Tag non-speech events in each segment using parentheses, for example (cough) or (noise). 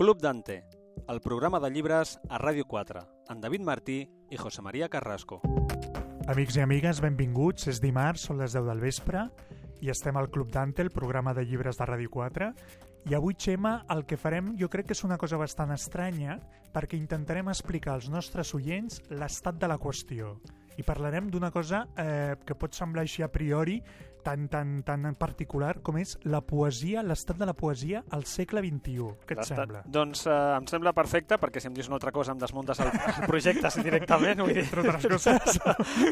Club Dante, el programa de llibres a Ràdio 4, amb David Martí i José María Carrasco. Amics i amigues, benvinguts. És dimarts, són les 10 del vespre i estem al Club Dante, el programa de llibres de Ràdio 4. I avui, Xema, el que farem jo crec que és una cosa bastant estranya perquè intentarem explicar als nostres oients l'estat de la qüestió. I parlarem d'una cosa eh, que pot semblar així a priori tan, tan, tan particular com és la poesia, l'estat de la poesia al segle XXI. Què et sembla? Doncs eh, em sembla perfecte, perquè si em dius una altra cosa em desmuntes el, (laughs) el projecte directament. Vull dir, Entre altres (laughs) coses.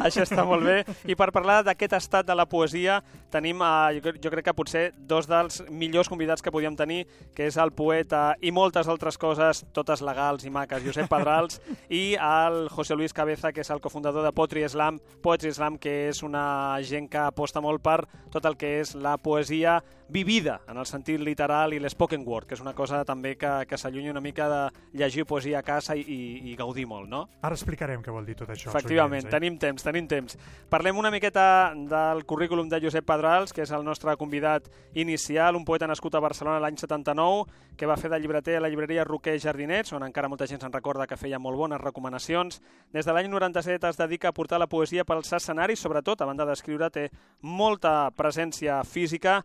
Això està molt bé. I per parlar d'aquest estat de la poesia tenim, eh, jo, jo crec que potser dos dels millors convidats que podíem tenir, que és el poeta i moltes altres coses, totes legals i maques, Josep Pedrals, (laughs) i el José Luis Cabeza, que és el cofundador de Poetry Slam. Poetry Slam, que és una gent que aposta molt per tot el que és la poesia vivida, en el sentit literal, i l'espoken word, que és una cosa també que, que s'allunya una mica de llegir poesia a casa i, i, i gaudir molt, no? Ara explicarem què vol dir tot això. Efectivament, oients, eh? tenim temps, tenim temps. Parlem una miqueta del currículum de Josep Pedrals, que és el nostre convidat inicial, un poeta nascut a Barcelona l'any 79, que va fer de llibreter a la llibreria Roquer Jardinets, on encara molta gent se'n recorda que feia molt bones recomanacions. Des de l'any 97 es dedica a portar la poesia pels escenaris, sobretot, a banda d'escriure, té molta presència física,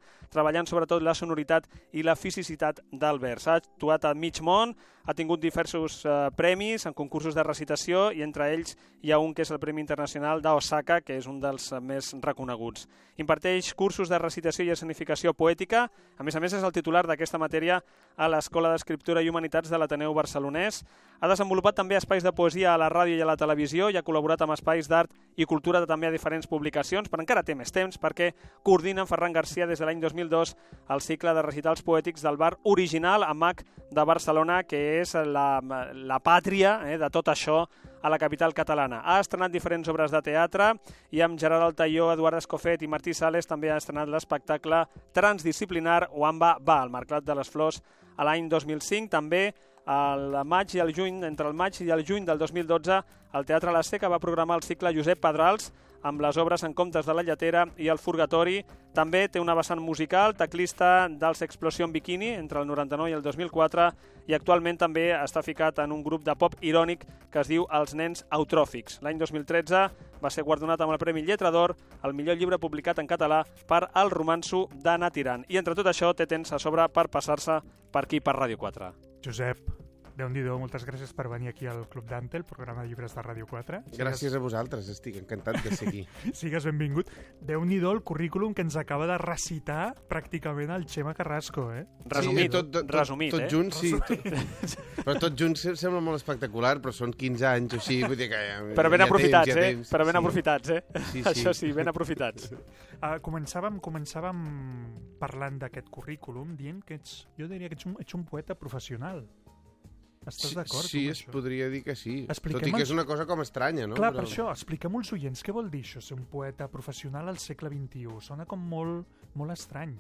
treballant sobretot la sonoritat i la fisicitat del vers. Ha actuat a mig món, ha tingut diversos eh, premis en concursos de recitació i entre ells hi ha un que és el Premi Internacional d'Osaka, que és un dels més reconeguts. Imparteix cursos de recitació i escenificació poètica, a més a més és el titular d'aquesta matèria a l'Escola d'Escriptura i Humanitats de l'Ateneu Barcelonès. Ha desenvolupat també espais de poesia a la ràdio i a la televisió i ha col·laborat amb espais d'art i cultura també a diferents publicacions, però encara té més temps perquè coordina amb Ferran Garcia des de l'any 2002 el cicle de recitals poètics del bar original a MAC de Barcelona, que és la, la pàtria eh, de tot això a la capital catalana. Ha estrenat diferents obres de teatre i amb Gerard Altaió, Eduard Escofet i Martí Sales també ha estrenat l'espectacle transdisciplinar Wamba Va, al Mercat de les Flors, a l'any 2005. També al maig i el juny, entre el maig i el juny del 2012, el Teatre La Seca va programar el cicle Josep Pedrals amb les obres en comptes de la lletera i el Furgatori. També té una vessant musical, teclista dels Explosion Bikini entre el 99 i el 2004 i actualment també està ficat en un grup de pop irònic que es diu Els nens autròfics. L'any 2013 va ser guardonat amb el Premi Lletra d'Or, el millor llibre publicat en català per El romanço d'Anna Tirant. I entre tot això té temps a sobre per passar-se per aquí per Ràdio 4. Josep, déu nhi moltes gràcies per venir aquí al Club Dante, el programa de llibres de Ràdio 4. Gràcies a vosaltres, estic encantat de ser aquí. (laughs) Sigues, benvingut. déu nhi el currículum que ens acaba de recitar pràcticament el Xema Carrasco, eh? Resumit, sí, tot, tot, tot, resumit, tot eh? junt, sí. Tot, però tot junt se- sembla molt espectacular, però són 15 anys o així, vull dir que... Ja, Però ben ja aprofitats, temps, ja eh? temps, Però ben sí. aprofitats, eh? Sí, sí. Això sí, ben aprofitats. Uh, començàvem, començàvem parlant d'aquest currículum dient que ets, jo diria que ets un, ets un poeta professional. Estàs Sí, d'acord Sí, es això? podria dir que sí. Expliquem Tot i que és una cosa com estranya, no? Clar, per això, expliquem als oients què vol dir això, ser un poeta professional al segle XXI. Sona com molt, molt estrany.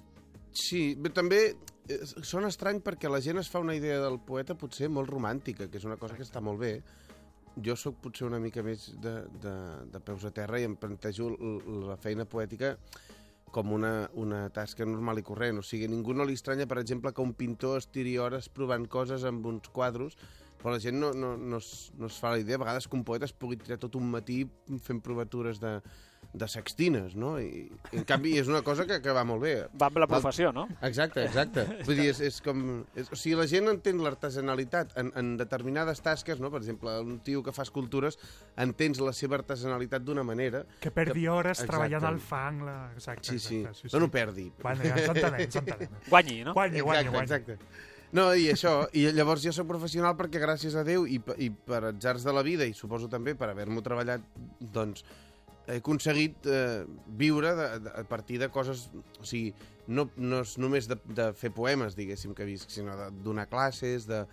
Sí, però també eh, sona estrany perquè la gent es fa una idea del poeta potser molt romàntica, que és una cosa que està molt bé. Jo sóc potser una mica més de, de, de peus a terra i em plantejo la feina poètica com una, una tasca normal i corrent. O sigui, ningú no li estranya, per exemple, que un pintor es tiri hores provant coses amb uns quadros, però la gent no, no, no, es, no es fa la idea. A vegades que un poeta es pugui tirar tot un matí fent provatures de, de sextines, no? I, en canvi, és una cosa que, que va molt bé. Va amb la professió, no? Exacte, exacte. Vull dir, és, és com... És, o sigui, la gent entén l'artesanalitat en, en determinades tasques, no? Per exemple, un tio que fa escultures entens la seva artesanalitat d'una manera. Que perdi hores Exacte. treballant al fang. La... Exacte, Sí, sí. exacte, No, no perdi. Bueno, ja ens entenem, ens entenem. (laughs) Guanyi, no? Guanyi, guanyi, Exacte, guanyi. exacte. No, i això, i llavors jo soc professional perquè gràcies a Déu i, i per atzars de la vida i suposo també per haver-m'ho treballat, doncs he aconseguit eh, viure de, de, a partir de coses, o sigui, no, no és només de, de fer poemes, diguéssim, que visc, sinó de donar classes, de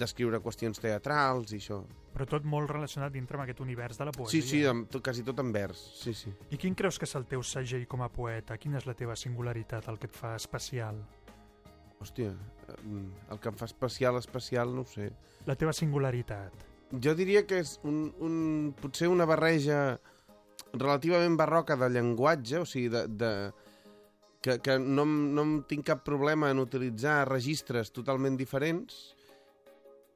d'escriure qüestions teatrals i això. Però tot molt relacionat dintre amb aquest univers de la Sí, poesia. sí, amb, tot, quasi tot en vers, sí, sí. I quin creus que és el teu segell com a poeta? Quina és la teva singularitat, el que et fa especial? Hòstia, el que em fa especial, especial, no sé. La teva singularitat. Jo diria que és un, un, potser una barreja relativament barroca de llenguatge, o sigui, de, de, que, que no, no em tinc cap problema en utilitzar registres totalment diferents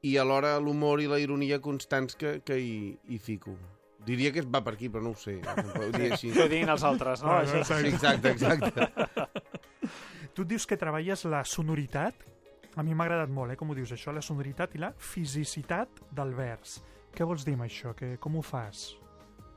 i alhora l'humor i la ironia constants que, que hi, hi fico. Diria que es va per aquí, però no ho sé. (laughs) Ho diria així. Que ho diguin els altres, no? Això. Sí, exacte, exacte. (laughs) Tu et dius que treballes la sonoritat. A mi m'ha agradat molt, eh, com ho dius, això, la sonoritat i la fisicitat del vers. Què vols dir amb això? Que, com ho fas?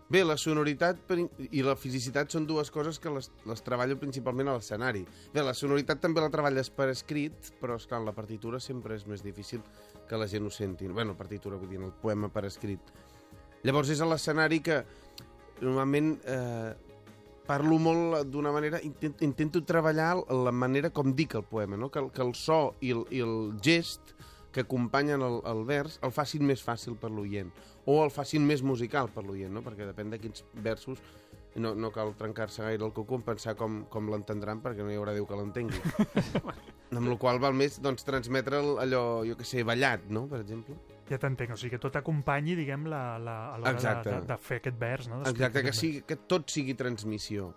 Bé, la sonoritat i la fisicitat són dues coses que les, les treballo principalment a l'escenari. Bé, la sonoritat també la treballes per escrit, però, esclar, la partitura sempre és més difícil que la gent ho senti. Bueno, partitura, vull dir, el poema per escrit. Llavors és a l'escenari que normalment eh, parlo molt d'una manera... Intento, intento treballar la manera com dic el poema, no? que, que el so i el, i el gest que acompanyen el, el vers el facin més fàcil per l'oient o el facin més musical per l'oient, no? perquè depèn de quins versos no, no cal trencar-se gaire el coco en pensar com, com l'entendran perquè no hi haurà Déu que l'entengui. (laughs) amb la qual val més doncs, transmetre el- allò, jo que sé, ballat, no?, per exemple. Ja t'entenc, o sigui, que tot acompanyi, diguem, la, la, a l'hora de, de, de fer aquest vers, no? Exacte, que, sigui, que tot sigui transmissió.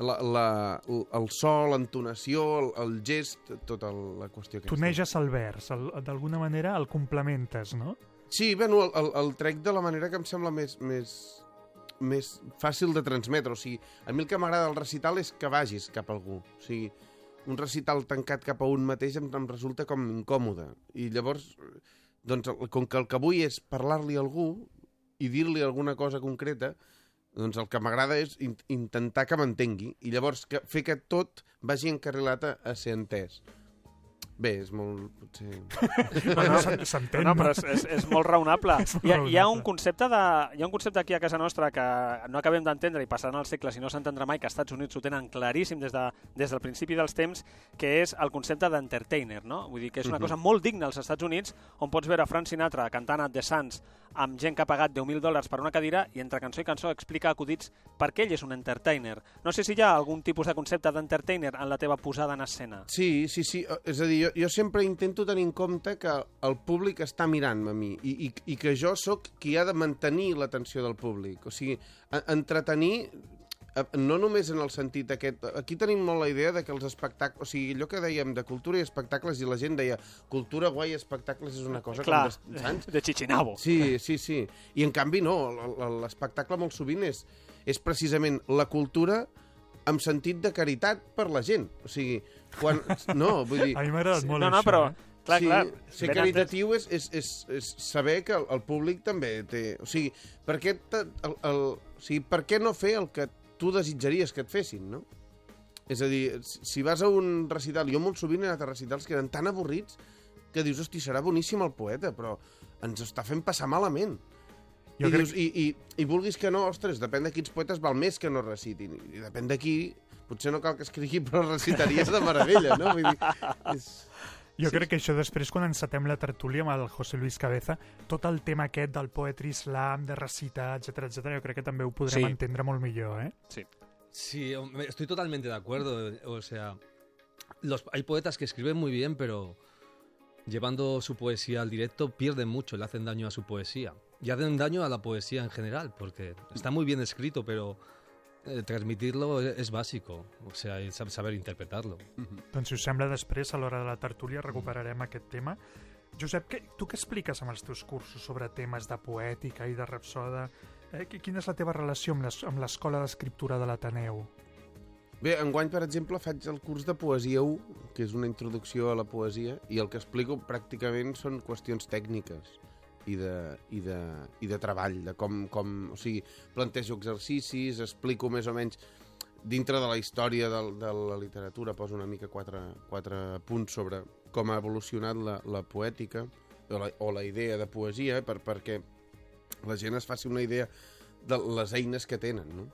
La, la, el so, l'entonació, el, el gest, tota la qüestió aquesta. Tu neges el vers, d'alguna manera el complementes, no? Sí, bueno, el, el, el trec de la manera que em sembla més, més, més fàcil de transmetre. O sigui, a mi el que m'agrada del recital és que vagis cap a algú. O sigui, un recital tancat cap a un mateix em, em resulta com incòmode. I llavors, doncs, com que el que vull és parlar-li a algú i dir-li alguna cosa concreta, doncs el que m'agrada és in intentar que m'entengui i llavors que, fer que tot vagi encarrilat a, a ser entès. Bé, és molt... Potser... Bueno, s'en- S'entén, No, però és, és, és molt raonable. (laughs) És molt Hi ha, hi, ha un raonable. concepte de, hi ha un concepte aquí a casa nostra que no acabem d'entendre i passaran els segles i no s'entendrà mai, que als Estats Units ho tenen claríssim des, de, des del principi dels temps, que és el concepte d'entertainer, no? Vull dir que és una Mhm. cosa molt digna als Estats Units, on pots veure Frank Sinatra cantant a The Suns amb gent que ha pagat 10.000 dòlars per una cadira i entre cançó i cançó explica acudits per què ell és un entertainer. No sé si hi ha algun tipus de concepte d'entertainer en la teva posada en escena. Sí, sí, sí. És a dir, jo, jo sempre intento tenir en compte que el públic està mirant-me a mi i, i, i que jo sóc qui ha de mantenir l'atenció del públic. O sigui, a, entretenir no només en el sentit aquest... Aquí tenim molt la idea de que els espectacles... O sigui, allò que dèiem de cultura i espectacles i la gent deia cultura, guai, espectacles és una cosa Clar, com... De, saps? de Chichinabo. Sí, sí, sí. I en canvi no, l'espectacle molt sovint és, és precisament la cultura amb sentit de caritat per la gent. O sigui, quan... No, vull dir... A mi m'ha agradat molt no, no, això, però, eh? clar, sí, clar. ser ben caritatiu és, és, és, és saber que el, el públic també té... O sigui, per què, te, el, el, o sigui, per què no fer el que tu desitjaries que et fessin, no? És a dir, si si vas a un recital... Jo molt sovint he anat a recitals que eren tan avorrits que dius, hosti, serà boníssim el poeta, però ens està fent passar malament. Jo I, crec- dius, i, i, I vulguis que no, ostres, depèn de quins poetes val més que no recitin. I depèn de qui, potser no cal que escrigui, però recitaries de meravella, no? Vull dir, és... Jo crec que això després, quan encetem la tertúlia amb el José Luis Cabeza, tot el tema aquest del poetry slam, de recitar, etc etc, jo crec que també ho podrem Sí. entendre molt millor, eh? Sí, hombre, estoy totalmente de acuerdo. O sea, los, hay poetas que escriben muy bien, pero llevando su poesía al directo pierden mucho, le hacen daño a su poesía. Y hacen daño a la poesía en general, porque está muy bien escrito, pero transmitirlo es, es básico. O sea, es sab- saber interpretarlo. Doncs si us sembla, després, a l'hora de la tertúlia, recuperarem aquest tema. Josep, què, tu què expliques amb els teus cursos sobre temes de poètica i de rapsoda? Eh, qui- quina és la teva relació amb les- amb l'escola d'escriptura de l'Ateneu? Bé, enguany, per exemple, faig el curs de Poesia 1, que és una introducció a la poesia, i el que explico pràcticament són qüestions tècniques i de, i de, i de treball, de com, com... O sigui, plantejo exercicis, explico més o menys dintre de la història de, de la literatura, poso una mica quatre, quatre punts sobre com ha evolucionat la, la poètica o la, o la idea de poesia, per, perquè la gent es faci una idea de les eines que tenen, no?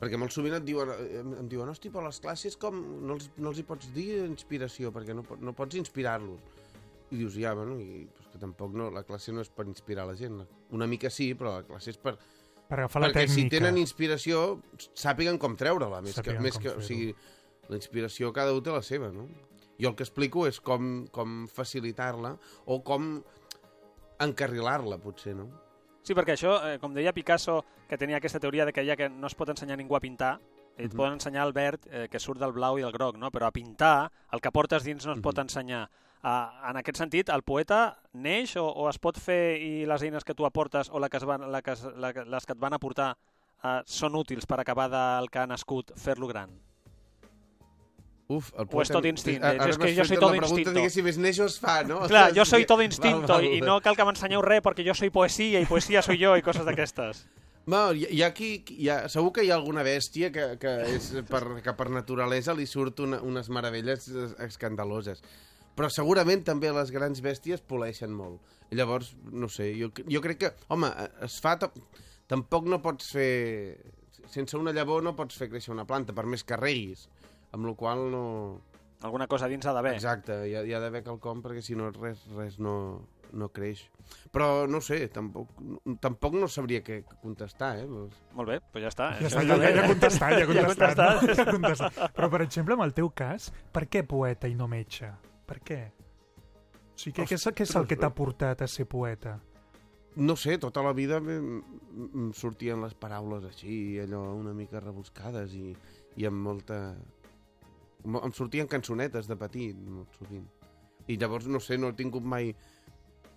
Perquè molt sovint et diuen, eh, em diuen hosti, però les classes com no els, no els hi pots dir inspiració, perquè no, no pots inspirar-los. I dius, ja, bueno, i, pues que tampoc no, la classe no és per inspirar la gent. Una mica sí, però la classe és per... Per agafar la perquè si tècnica. tenen inspiració, sàpiguen com treure-la, més que, Sàpiguen més com que, o sigui, la inspiració cada un té la seva, no? Jo el que explico és com, com facilitar-la o com encarrilar-la, potser, no? Sí, perquè això, eh, com deia Picasso, que tenia aquesta teoria de que ja que no es pot ensenyar ningú a pintar, et poden ensenyar el verd eh, que surt del blau i el groc, no? però a pintar el que portes dins no es pot ensenyar. Uh, en aquest sentit, el poeta neix o, o es pot fer i les eines que tu aportes o la que es van, la que es, la, les que et van aportar uh, són útils per acabar del que ha nascut, fer-lo gran? Uf, el O és tot instint? Ara- ara És que jo soy la todo pregunta, instinto. diguéssim, és neix o es fa, no? Clar, jo soy todo instinto Val, i, no cal que m'ensenyeu res perquè jo soy poesia i poesia soy jo i coses d'aquestes. No, hi, hi ha qui, hi ha, segur que hi ha alguna bèstia que, que, és per, que per naturalesa li surt una, unes meravelles es- escandaloses. Però segurament també les grans bèsties poleixen molt. Llavors, no sé, jo, jo crec que, home, es fa... ta- Tampoc no pots fer... Sense una llavor no pots fer créixer una planta, per més que reguis. Amb la qual no... Alguna cosa dins ha d'haver. Exacte, hi ha, hi ha d'haver quelcom perquè si no res, res no, no creix. Però no sé, tampoc, tampoc no sabria què contestar, eh? Molt bé, doncs ja està. Ja està, ja, ja, contestat, ja ha (laughs) Ja contestat. contestat. no? (laughs) Ja contestat. Però, per exemple, en el teu cas, per què poeta i no metge? Per què? O sigui, què, què, és, què és el que t'ha portat a ser poeta? No sé, tota la vida em, sortien les paraules així, allò una mica rebuscades i, i amb molta... mo- Em sortien cançonetes de petit, molt sovint. I llavors, no sé, no he tingut mai...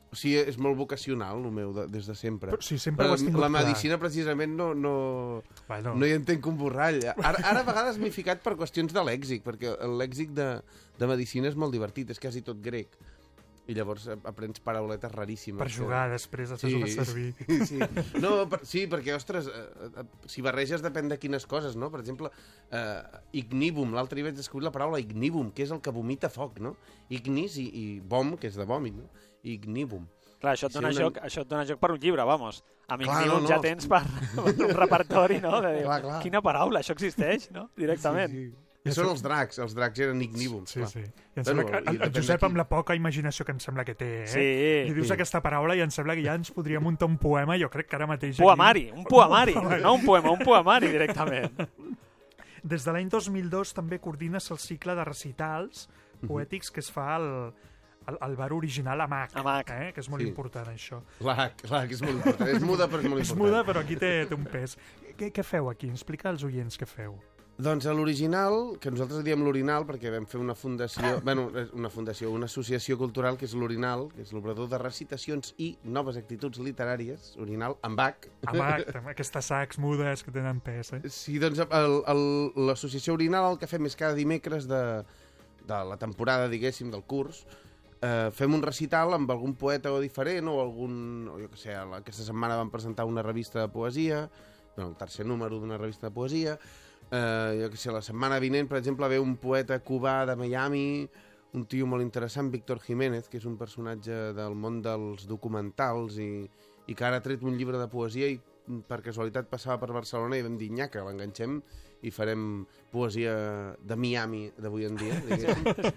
O sigui, és molt vocacional, el meu, de, des de sempre. Però, si sempre Però la clar. medicina, precisament, no, no, Bueno, no hi entenc un borrall. Ara, ara a vegades m'he ficat per qüestions de lèxic, perquè el lèxic de, de medicina és molt divertit, és quasi tot grec. I llavors ap- aprens parauletes raríssimes. per que- jugar després de fer-ho servir. (laughs) Sí, no, per, sí, perquè, ostres, eh, eh, si barreges depèn de quines coses, no? Per exemple, eh, ignívum, l'altre dia vaig descobrir la paraula ignívum, que és el que vomita foc, no? Ignis i, i vom, que és de vòmit, no? Ignívum. Clar, això et Sí, dona, una- joc, això et dona joc per un llibre, vamos. Amb Clar, Ignívum no, no. ja tens per, per (laughs) un repertori, no? De dir, Clar, clar. Quina paraula, això existeix, no? Directament. Sí, sí. I són els dracs, els dracs eren ignívums. Sí, clar. sí. I em Bueno, sembla que, el, el Josep, amb la poca imaginació que em sembla que té, eh? Sí. Li dius Sí. aquesta paraula i em sembla que ja ens podria muntar un poema, jo crec que ara mateix... Poemari, aquí- un poemari, no un poema, un poemari directament. (laughs) Des de l'any 2002 també coordines el cicle de recitals Mhm. poètics que es fa al, al, al bar original a Mac, A Mac. Eh? que és molt Sí. important això. Clar, que és molt important. És muda, però és molt (laughs) És important. muda, però aquí té, té un pes. Què, què feu aquí? Explica als oients què feu. Doncs a l'original, que nosaltres diem l'Orinal perquè vam fer una fundació, bueno, és una fundació, una associació cultural que és l'Orinal, que és l'obrador de recitacions i noves actituds literàries, Orinal, amb Bach. A Mac, també, aquestes sacs mudes que tenen pes. Eh? Sí, doncs l'associació Orinal el que fem és cada dimecres de, de la temporada, diguéssim, del curs, eh, fem un recital amb algun poeta o diferent o algun, o jo què sé, aquesta setmana vam presentar una revista de poesia, bueno, el tercer número d'una revista de poesia, eh, jo què sé, la setmana vinent, per exemple, ve un poeta cubà de Miami, un tio molt interessant, Víctor Jiménez, que és un personatge del món dels documentals i, i que ara ha tret un llibre de poesia i per casualitat passava per Barcelona i vam dir, nyaca, l'enganxem i farem poesia de Miami d'avui en dia, (laughs) diguéssim.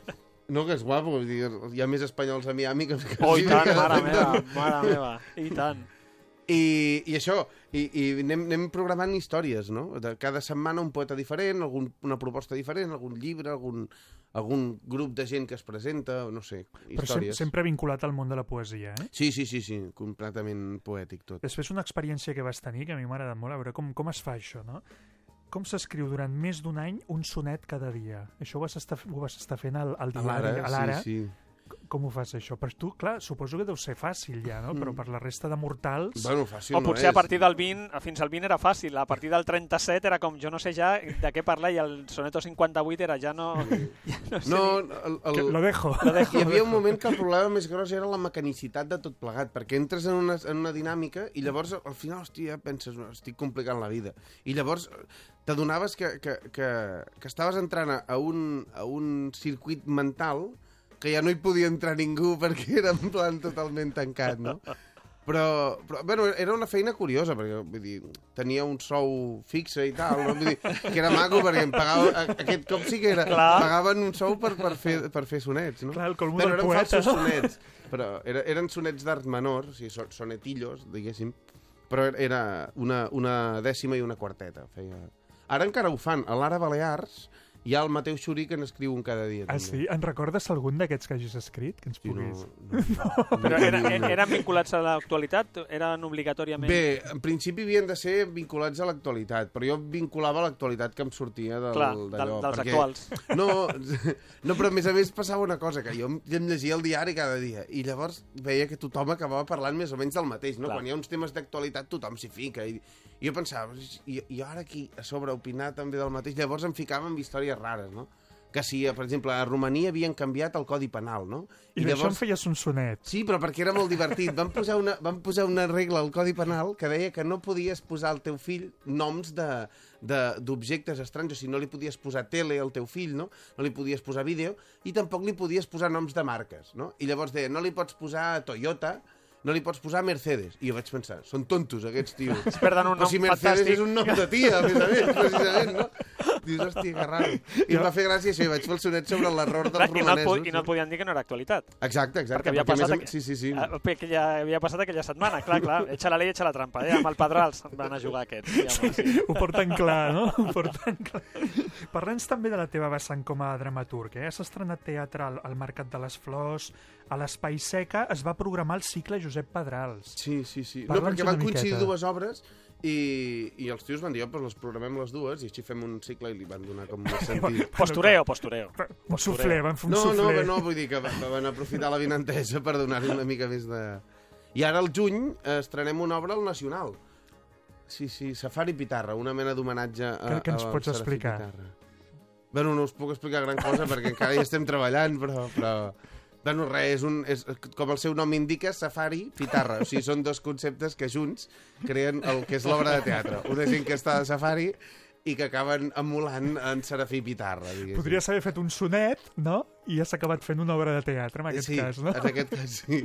No, que és guapo, dir, hi ha més espanyols a Miami que... que Oh, i tant, que- mare meva, mare meva, i tant. I, i això, i, i anem, anem programant històries, no? De cada setmana un poeta diferent, algun, una proposta diferent, algun llibre, algun, algun grup de gent que es presenta, no sé, Però sem històries. sempre vinculat al món de la poesia. Eh? Sí, sí, sí, sí, completament poètic tot. Després una experiència que vas tenir, que a mi m'ha agradat molt, a veure com, com es fa això, no? Com s'escriu durant més d'un any un sonet cada dia? Això ho vas estar, ho vas estar fent al, al diari, a l'ara. sí, sí. Com ho fas, això? Per tu, clar, suposo que deu ser fàcil ja, no? Però per la resta de mortals... Bueno, fàcil O no potser a és. partir del 20, fins al 20 era fàcil, a partir del 37 era com, jo no sé ja de què parlar, i el soneto 58 era ja no... (laughs) Ja no sé No, ni- el, Que el, lo dejo. Hi havia un moment que el problema més gros era la mecanicitat de tot plegat, perquè entres en una, en una dinàmica i llavors al final, hòstia, penses, "No, estic complicant la vida. I llavors t'adonaves que, que, que, que estaves entrant a un, a un circuit mental que ja no hi podia entrar ningú (laughs) perquè era en plan totalment tancat, no? Però, però bueno, era una feina curiosa, perquè vull dir, tenia un sou fixe i tal, no? vull dir, que era maco perquè em pagava, aquest cop sí que era, Clar. pagaven un sou per, per, fer, per fer sonets, no? Clar, el colmo Bueno, del poeta. falsos sonets, però era, eren sonets d'art menor, o sigui, son, sonetillos, diguéssim, però era una, una dècima i una quarteta. Feia... Ara encara ho fan. A l'Ara Balears Hi ha el Mateu Xuri que n'escriu un cada dia. Ah, també. sí? En recordes algun d'aquests que hagis escrit? Que ens Sí, no, puguis... no, no, (laughs) Però no, era, no, no. eren vinculats a l'actualitat? Eren obligatòriament... Bé, en principi havien de ser vinculats a l'actualitat, però jo vinculava a l'actualitat que em sortia del, Clar, del, dels perquè- actuals. No, (laughs) no, però a més a més passava una cosa, que jo em llegia el diari cada dia, i llavors veia que tothom acabava parlant més o menys del mateix, no? Clar. Quan hi ha uns temes d'actualitat tothom s'hi fica, i, i jo pensava, i, i ara aquí a sobre opinar també del mateix, llavors em ficava en històries rares, no? Que si, per exemple, a Romania havien canviat el Codi Penal, no? I, d'això em feies un sonet. Sí, però perquè era molt divertit. Van posar una, van posar una regla al Codi Penal que deia que no podies posar al teu fill noms de de- d'objectes estranys, o sigui, no li podies posar tele al teu fill, no? No li podies posar vídeo, i tampoc li podies posar noms de marques, no? I llavors deia, no li pots posar Toyota, no li pots posar Mercedes. I jo vaig pensar, són tontos aquests tios. Es perden un Però nom si Mercedes fantàstic. és un nom de tia, a més a més, precisament, no? Dius, hòstia, que raro. I em va fer gràcia això, i vaig fer el sonet sobre l'error dels Clar, i, no romanesos. I no et podien dir que no era actualitat. Exacte, exacte. perquè havia més passat... més- Sí, sí, sí. Perquè ja havia passat aquella setmana, clar, clar. Echa la ley, echa la trampa. Eh? Amb el Pedrals van a jugar aquests. Sí, home, sí. Ho porten clar, no? Ho porten clar. Parla'ns també de la teva vessant com a dramaturg. Eh? Has estrenat teatre al, al Mercat de les Flors, a l'Espai Seca es va programar el cicle Josep Pedrals. Sí, sí, sí. No, perquè van coincidir miqueta. dues obres i, i els tios van dir, oh, pues les programem les dues i així fem un cicle i li van donar com (laughs) un sentit. Postureo, postureo. Un suflé, van fer un No, no, suflé. no, vull dir que va- van aprofitar la vinentesa per donar-li una mica més de... I ara al juny estrenem una obra al Nacional. Sí, sí, Safari Pitarra, una mena d'homenatge a, Que- que ens a pots Serafí explicar? Pitarra. Bueno, no us puc explicar gran cosa perquè encara hi estem treballant, però... però... Bueno, res, és, un, és, com el seu nom indica, safari, pitarra. O sigui, són dos conceptes que junts creen el que és l'obra de teatre. Una gent que està de safari i que acaben emulant en Serafí Pitarra, diguéssim. Podries haver fet un sonet, no? I has acabat fent una obra de teatre, en aquest sí, cas, no? en aquest cas sí.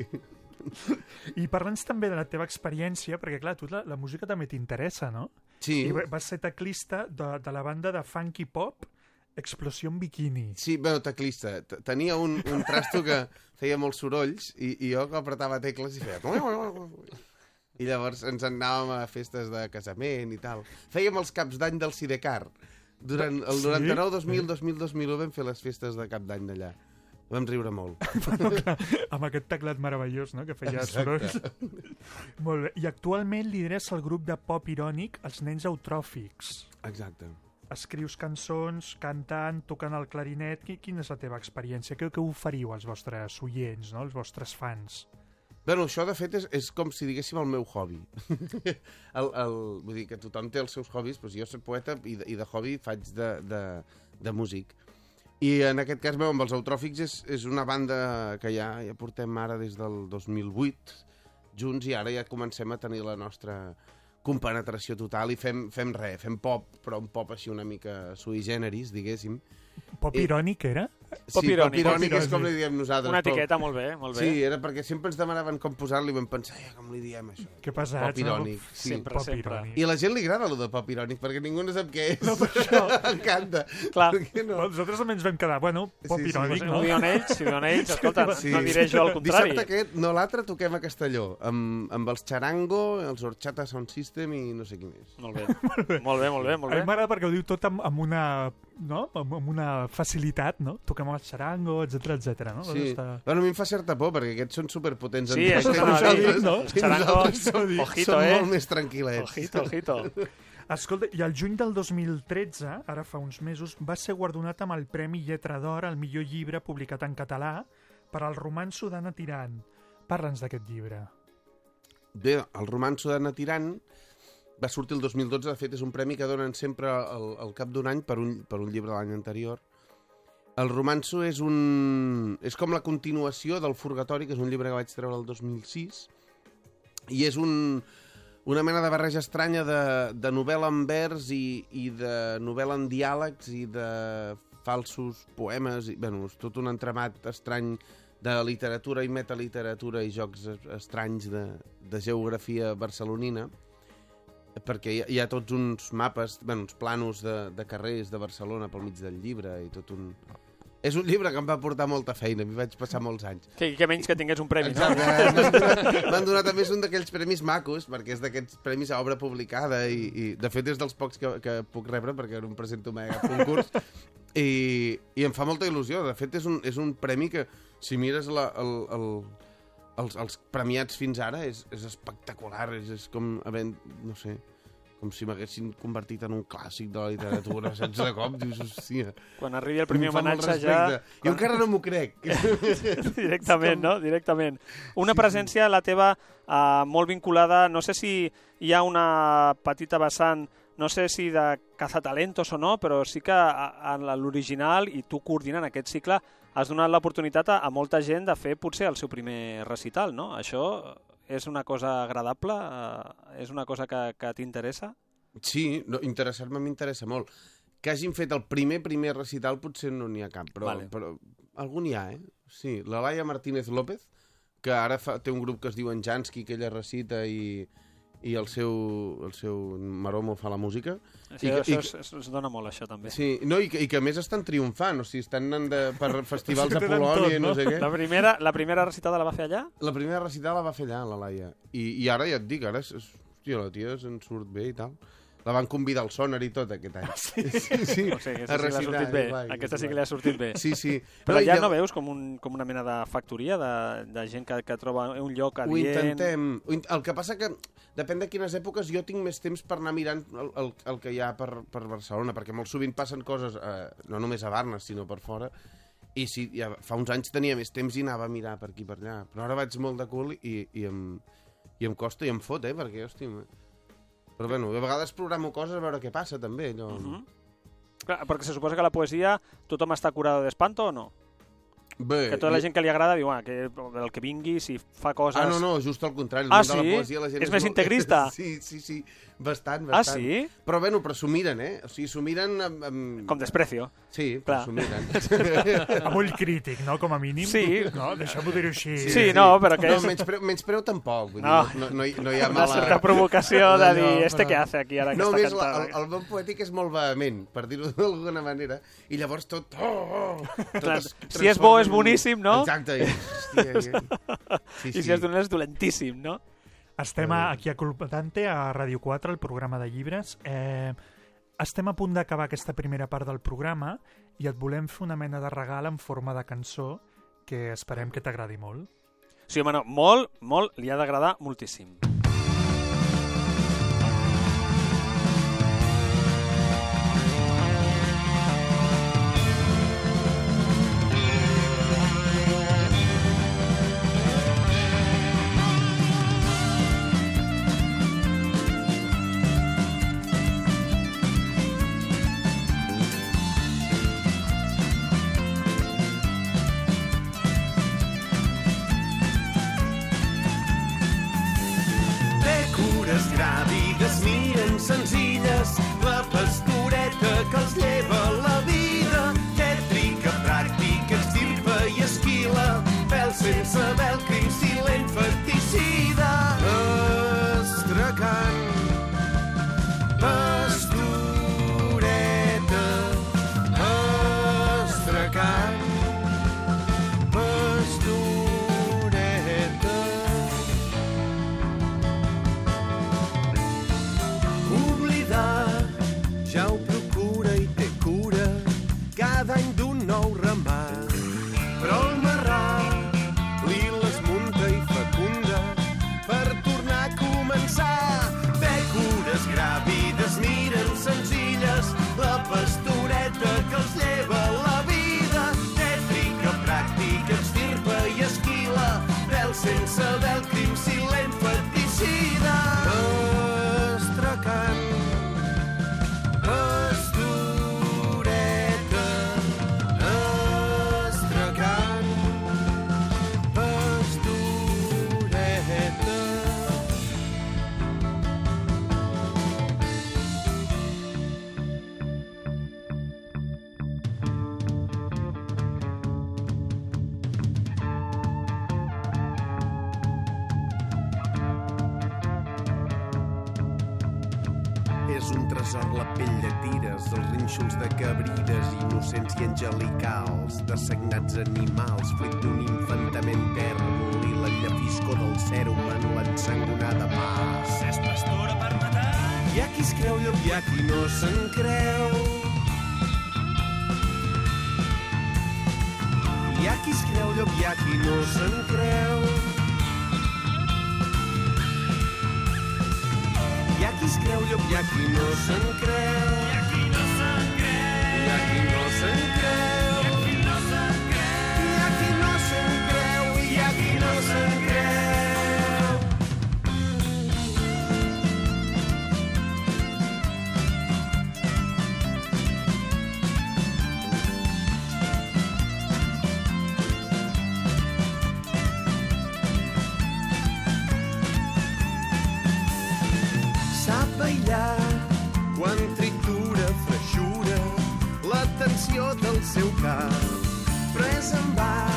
I parla'ns també de la teva experiència, perquè, clar, tu la, la música també t'interessa, no? Sí, I va- vas ser teclista de, de la banda de funky pop Explosió Bikini. sí bueno, teclista. T- Tenia un, un trasto que feia molts sorolls i, i jo que apretava tecles i feia... (laughs) I llavors ens en anàvem a festes de casament i tal. Fèiem els caps d'any del Sidecar. Durant el Sí? 99, 2000, 2000, 2001 vam fer les festes de cap d'any d'allà. Vam riure molt. (laughs) amb aquest teclat meravellós, no?, que feia Exacte. sorolls. Molt bé. I actualment lideres el grup de pop irònic Els Nens Eutròfics. Exacte. Escrius cançons, cantant, tocant el clarinet... Qui- Quina és la teva experiència? Què, què oferiu als vostres oients, no? als vostres fans? Bueno, això de fet és, és com si diguéssim el meu hobby. (laughs) el, el, vull dir que tothom té els seus hobbies, doncs jo soc poeta i de, i de hobby faig de, de, de músic. I en aquest cas, bé, amb els Eutròfics és, és una banda que ja, ja portem ara des del 2008 junts i ara ja comencem a tenir la nostra compenetració total i fem, fem res, fem pop, però un pop així una mica sui generis, diguéssim. Pop Eh, irònic era? Pop sí, irònic, pop irònic pop és com li diem nosaltres. Una però- etiqueta, molt bé, molt bé. Sí, era perquè sempre ens demanaven com posar-li i vam pensar, ja, com li diem això? Que pesats, Pop irònic. no? Sí. Sempre, Pop sempre. irònic. I a la gent li agrada allò de pop irònic, perquè ningú no sap què és. No, per això. (laughs) Encanta. Clar. Per què no? Bueno, Nosaltres també ens vam quedar, bueno, pop Sí, sí, irònic, Si no? ho diuen ells, si ho diuen ells, escolta, no diré jo el contrari. Dissabte aquest, no, l'altre toquem a Castelló, amb, amb els Charango, els Horchata Sound System i no sé qui més. Molt bé, molt bé, molt bé, molt A mi bé. m'agrada perquè ho diu tot amb, amb una no? amb, amb una facilitat, no? Toquem el xarango, etc etc. no? Sí. Està... Bueno, a mi em fa certa por, perquè aquests són superpotents Sí, a dir, nosaltres, no? i som, ojito, som eh? molt més tranquil·lets. Ojito, ojito. Escolta, i al juny del 2013, ara fa uns mesos, va ser guardonat amb el Premi Lletra d'Or al millor llibre publicat en català per al romanço d'Anna Tirant. Parla'ns d'aquest llibre. Bé, el romanço d'Anna Tirant va sortir el 2012, de fet és un premi que donen sempre al, al cap d'un any per un, per un llibre de l'any anterior. El romanço és un... és com la continuació del Furgatori, que és un llibre que vaig treure el 2006, i és un, una mena de barreja estranya de, de novel·la en vers i, i de novel·la en diàlegs i de falsos poemes, i, bueno, és tot un entramat estrany de literatura i metaliteratura i jocs es- estranys de, de geografia barcelonina, perquè hi ha, hi ha tots uns mapes, bueno, uns planos de, de carrers de Barcelona pel mig del llibre i tot un... és un llibre que em va portar molta feina, m'hi vaig passar molts anys. Que, que menys que tingués un premi, no? M'han donat, m'han donat a més un d'aquells premis macos, perquè és d'aquests premis a obra publicada, i, i de fet és dels pocs que, que puc rebre, perquè no em presento mai a cap concurs, i, i em fa molta il·lusió. De fet, és un, és un premi que, si mires la, el, el, els, els premiats fins ara, és, és espectacular, és, és com havent, no sé, com si m'haguessin convertit en un clàssic de la literatura, (laughs) saps de cop? Dius, hòstia... Quan arribi el primer homenatge ja... Jo encara no m'ho crec. (laughs) Directament, no? Directament. Una presència, la teva, eh, molt vinculada, no sé si hi ha una petita vessant, no sé si de cazatalentos o no, però sí que a- en l'original i tu coordinant aquest cicle has donat l'oportunitat a, a molta gent de fer potser el seu primer recital, no? Això és una cosa agradable? Eh, és una cosa que, que t'interessa? Sí, no, interessar-me m'interessa molt. Que hagin fet el primer primer recital potser no n'hi ha cap, però, Vale. però algun hi ha, eh? Sí, la Laia Martínez López, que ara fa, té un grup que es diu Enjansky, que ella recita i, i el seu, el seu Maromo fa la música. Això, I que- això i es, es, dona molt, això, també. Sí, no, i, que, i que més estan triomfant, o sigui, estan anant de, per (laughs) festivals Sí, a Polònia tot, i no, no? sé què. La primera, la primera recitada la va fer allà? La primera recital la va fer allà, la Laia. I, i ara ja et dic, ara, és, és, hòstia, la tia se'n surt bé i tal. La van convidar al Sonar i tot aquest any. (laughs) Sí, sí. sí. O sigui, aquesta sí recitar, sortit bé. guai, Aquesta sí que li ha sortit bé. Sí, sí. Però i ja no veus com, un, com una mena de factoria de, de gent que, que troba un lloc adient... intentem. Ho int- El que passa que, depèn de quines èpoques, jo tinc més temps per anar mirant el, el, el que hi ha per, per Barcelona, perquè molt sovint passen coses, eh, no només a Barnes, sinó per fora, i sí, ja, fa uns anys tenia més temps i anava a mirar per aquí per allà. Però ara vaig molt de cul i, i, em, i em costa i em fot, eh? Perquè, hòstia... Però bueno, a vegades programo coses a veure què passa, també, allò... Uh Mhm. Clar, perquè se suposa que la poesia tothom està curado d'espanto o no? Bé, Que tota la gent que li agrada diu ah, que el que vingui, si fa coses... Ah, no, no, just al contrari. el Ah, món de la sí? poesia, la gent És més molt- integrista? (laughs) sí, sí, sí, bastant, Ah, bastant. sí? Però bueno, però s'ho miren, eh? O sigui, s'ho miren amb... amb... Com desprecio. Sí, Clar. però s'ho miren. (laughs) Amb ull crític, no? Com a mínim. Sí. No, deixem-ho dir-ho així. Sí, no, però que no, és- menyspreu, menyspreu tampoc. Vull No. dir, no, no, hi, no hi ha Una mala... certa provocació de dir, este però- què hace aquí ara que No, està més, cantant? el, el bon poètic és molt vehement, per dir-ho d'alguna manera, i llavors tot... Oh, oh, tot Clar, es si és bo, és boníssim, no? Exacte. I, hòstia, i, sí, (laughs) I si és dolent, és dolentíssim, no? Estem a, aquí a Club Dante, a Ràdio 4, el programa de llibres. Eh, estem a punt d'acabar aquesta primera part del programa i et volem fer una mena de regal en forma de cançó que esperem que t'agradi molt. Sí, home, no, molt, molt, li ha d'agradar moltíssim. Tensió del seu cap. Pres en va,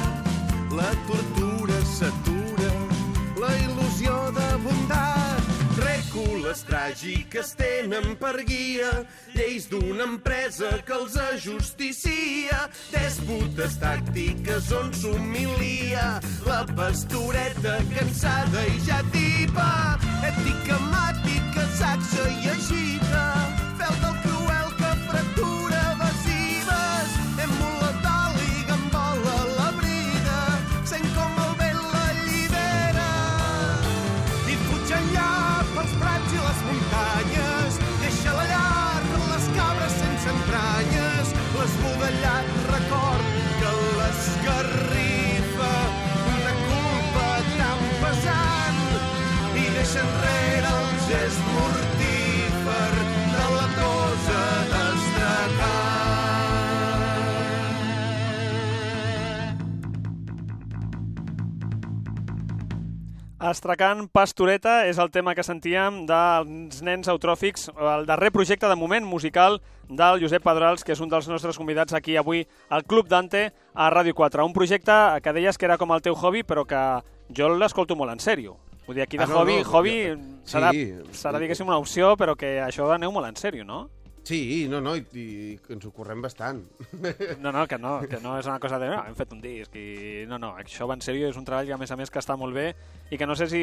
la tortura s'atura, la il·lusió de bondat. Rècules tràgiques tenen per guia lleis d'una empresa que els ajusticia. Dèspotes tàctiques on s'humilia la pastoreta cansada i ja tipa. Ètica màtica, saxa i agita. Astracant Pastoreta és el tema que sentíem dels nens eutròfics, el darrer projecte de moment musical del Josep Pedrals, que és un dels nostres convidats aquí avui al Club Dante a Ràdio 4. Un projecte que deies que era com el teu hobby, però que jo l'escolto molt en sèrio. Vull dir, aquí de Ah, no, hobby, no, hobby jo- serà, sí. serà, diguéssim, una opció, però que això aneu molt en sèrio, no? Sí, no, no, i, i ens ho correm bastant. (laughs) No, no, que no, que no és una cosa de... No, hem fet un disc i... No, no, això va en sèrio, és un treball que a més a més que està molt bé i que no sé si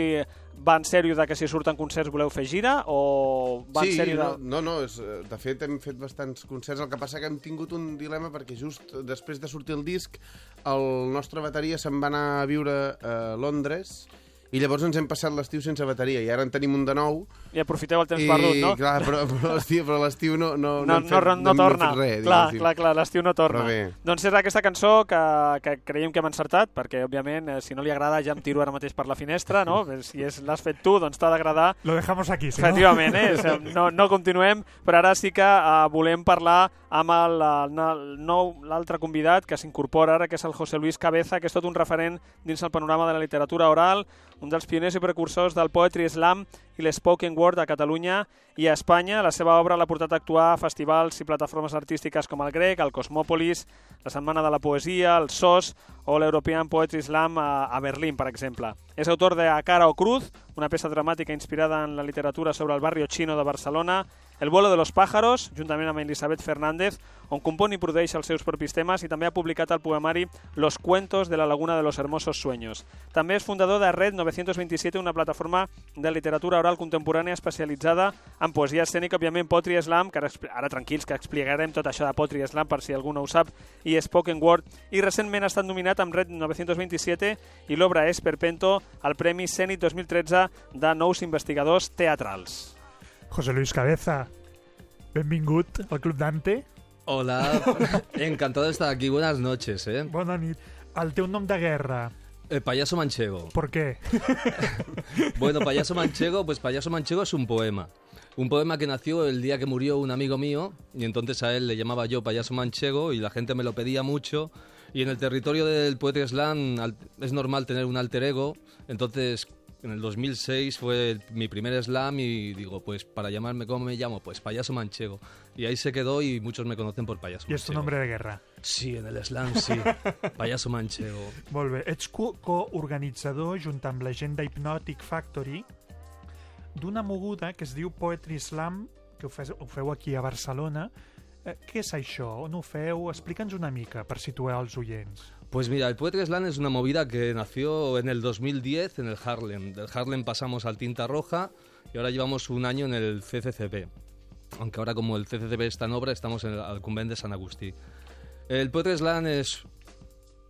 va en sèrio de que si surten concerts voleu fer gira o va sí, en sèrio de... no, no, no és, eh, de fet hem fet bastants concerts, el que passa que hem tingut un dilema perquè just després de sortir el disc el nostre bateria se'n va anar a viure a Londres i llavors ens hem passat l'estiu sense bateria i ara en tenim un de nou I aprofiteu el temps i, perdut, no? clar, però, però l'estiu però l'estiu no, no, no, no, no, no hem torna. fet res, clar, clar, clar, l'estiu no torna. Doncs és aquesta cançó que, que creiem que hem encertat, perquè, òbviament, eh, si no li agrada ja em tiro ara mateix per la finestra, no? Si és l'has fet tu, doncs t'ha d'agradar. Lo dejamos aquí, si no... Efectivament, eh? No, no continuem, però ara sí que uh, volem parlar amb l'altre convidat que s'incorpora ara, que és el José Luis Cabeza, que és tot un referent dins el panorama de la literatura oral, un dels pioners i precursors del poetry slam i l'spoken word a Catalunya i a Espanya. La seva obra l'ha portat a actuar a festivals i plataformes artístiques com el Grec, el Cosmòpolis, la Setmana de la Poesia, el SOS o l'European Poetry Slam a, a Berlín, per exemple. És autor de A cara o cruz, una peça dramàtica inspirada en la literatura sobre el barri chino de Barcelona, El vuelo de los pájaros, juntament amb Elisabet Fernández, on compon i produeix els seus propis temes i també ha publicat el poemari Los cuentos de la laguna de los hermosos sueños. També és fundador de Red 927, una plataforma de literatura oral contemporània especialitzada en poesia escènica, òbviament Potri Slam, que ara, ara tranquils que explicarem tot això de Potri Slam per si algú no ho sap, i Spoken Word, i recentment ha estat nominat amb Red 927 i l'obra és Perpento al Premi Zenit 2013 de nous investigadors teatrals. José Luis Cabeza, benvingut al Club Dante. Hola, (laughs) encantado de estar aquí. Buenas noches, ¿eh? Bona nit. El teu nom de guerra, Eh, payaso manchego. ¿por qué? (laughs) Bueno, payaso manchego, pues payaso manchego es un poema. Un poema que nació el día que murió un amigo mío y entonces a él le llamaba yo payaso manchego y la gente me lo pedía mucho. Y en el territorio del Poetry Slam al- es normal tener un alter ego. Entonces, en el 2006 fue mi primer slam y digo, pues para llamarme, ¿cómo me llamo? Pues payaso manchego. Y ahí se quedó y muchos me conocen por payaso I és tu manchego. nombre de guerra. Sí, en el slam sí. (laughs) payaso manchego. Molt bé. Ets co- coorganitzador, junt amb la gent d'Hypnotic Factory, d'una moguda que es diu Poetry Slam que ho, fes, ho feu aquí a Barcelona. Eh, què és això? On ho feu? Explica'ns una mica per situar els oients. Pues mira, el Poetry Slam es una movida que nació en el 2010 en el Harlem. Del Harlem pasamos al Tinta Roja y ahora llevamos un año en el CCCP. Aunque ahora como el CCCP está en obra, estamos en el al convent de San Agustí. El Poetry Slam es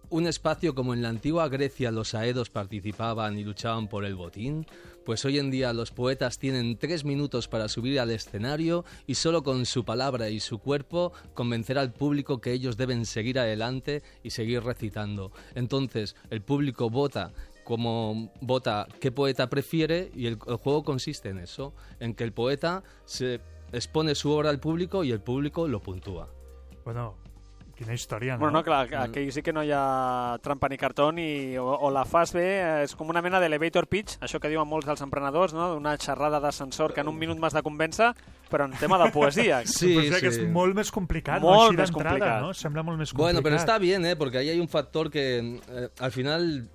un espacio como en la antigua Grecia los aedos participaban y luchaban por el botín, pues hoy en día los poetas tienen tres minutos para subir al escenario y solo con su palabra y su cuerpo convencer al público que ellos deben seguir adelante y seguir recitando. Entonces el público vota como vota qué poeta prefiere y el, juego consiste en eso, en que el poeta se expone su obra al público y el público lo puntúa. Bueno, quina història, no? Bueno, no, clar, que aquí sí que no hi ha trampa ni cartó ni, o, o la fas bé, és com una mena d'elevator pitch, això que diuen molts dels emprenedors, no? una xerrada d'ascensor que en un minut m'has de convèncer, però en tema de poesia. (laughs) Sí, Suposo que és sí. molt més complicat, Molt no? Així més d'entrada, complicat. no? Sembla molt més complicat. Bueno, pero está bien, ¿eh? Porque ahí hay un factor que eh, al final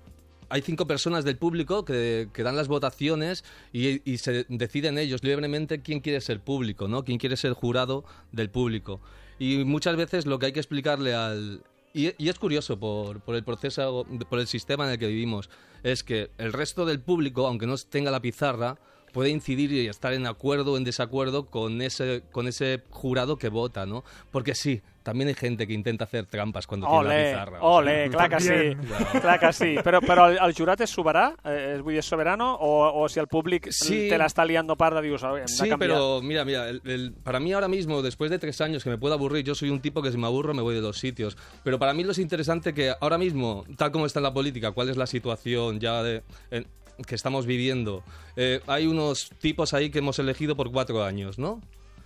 hay cinco personas del público que, que dan las votaciones y, y se deciden ellos libremente quién quiere ser público, ¿no? Quién quiere ser jurado del público. Y muchas veces lo que hay que explicarle al... Y, es curioso por, por el proceso, por el sistema en el que vivimos, es que el resto del público, aunque no tenga la pizarra, puede incidir y estar en acuerdo o en desacuerdo con ese, con ese jurado que vota, ¿no? Porque sí, también hay gente que intenta hacer trampas cuando tiene la Ole, pizarra. o ole, sea. clar que sí, També. clar que sí. Però, però el, el jurat és soberà? Eh, és, vull dir, és soberano? O, o si el públic Sí. te l'està liando parda, dius, "Oi, hem de Sí, pero mira, mira, el- el- para mí ahora mismo, después de tres años que me puedo aburrir, yo soy un tipo que si me aburro me voy de los sitios. Pero para mí lo es interesante que ahora mismo, tal como está en la política, cuál es la situación ya de, en- que estamos viviendo, eh, hay unos tipos ahí que hemos elegido por cuatro años, ¿no?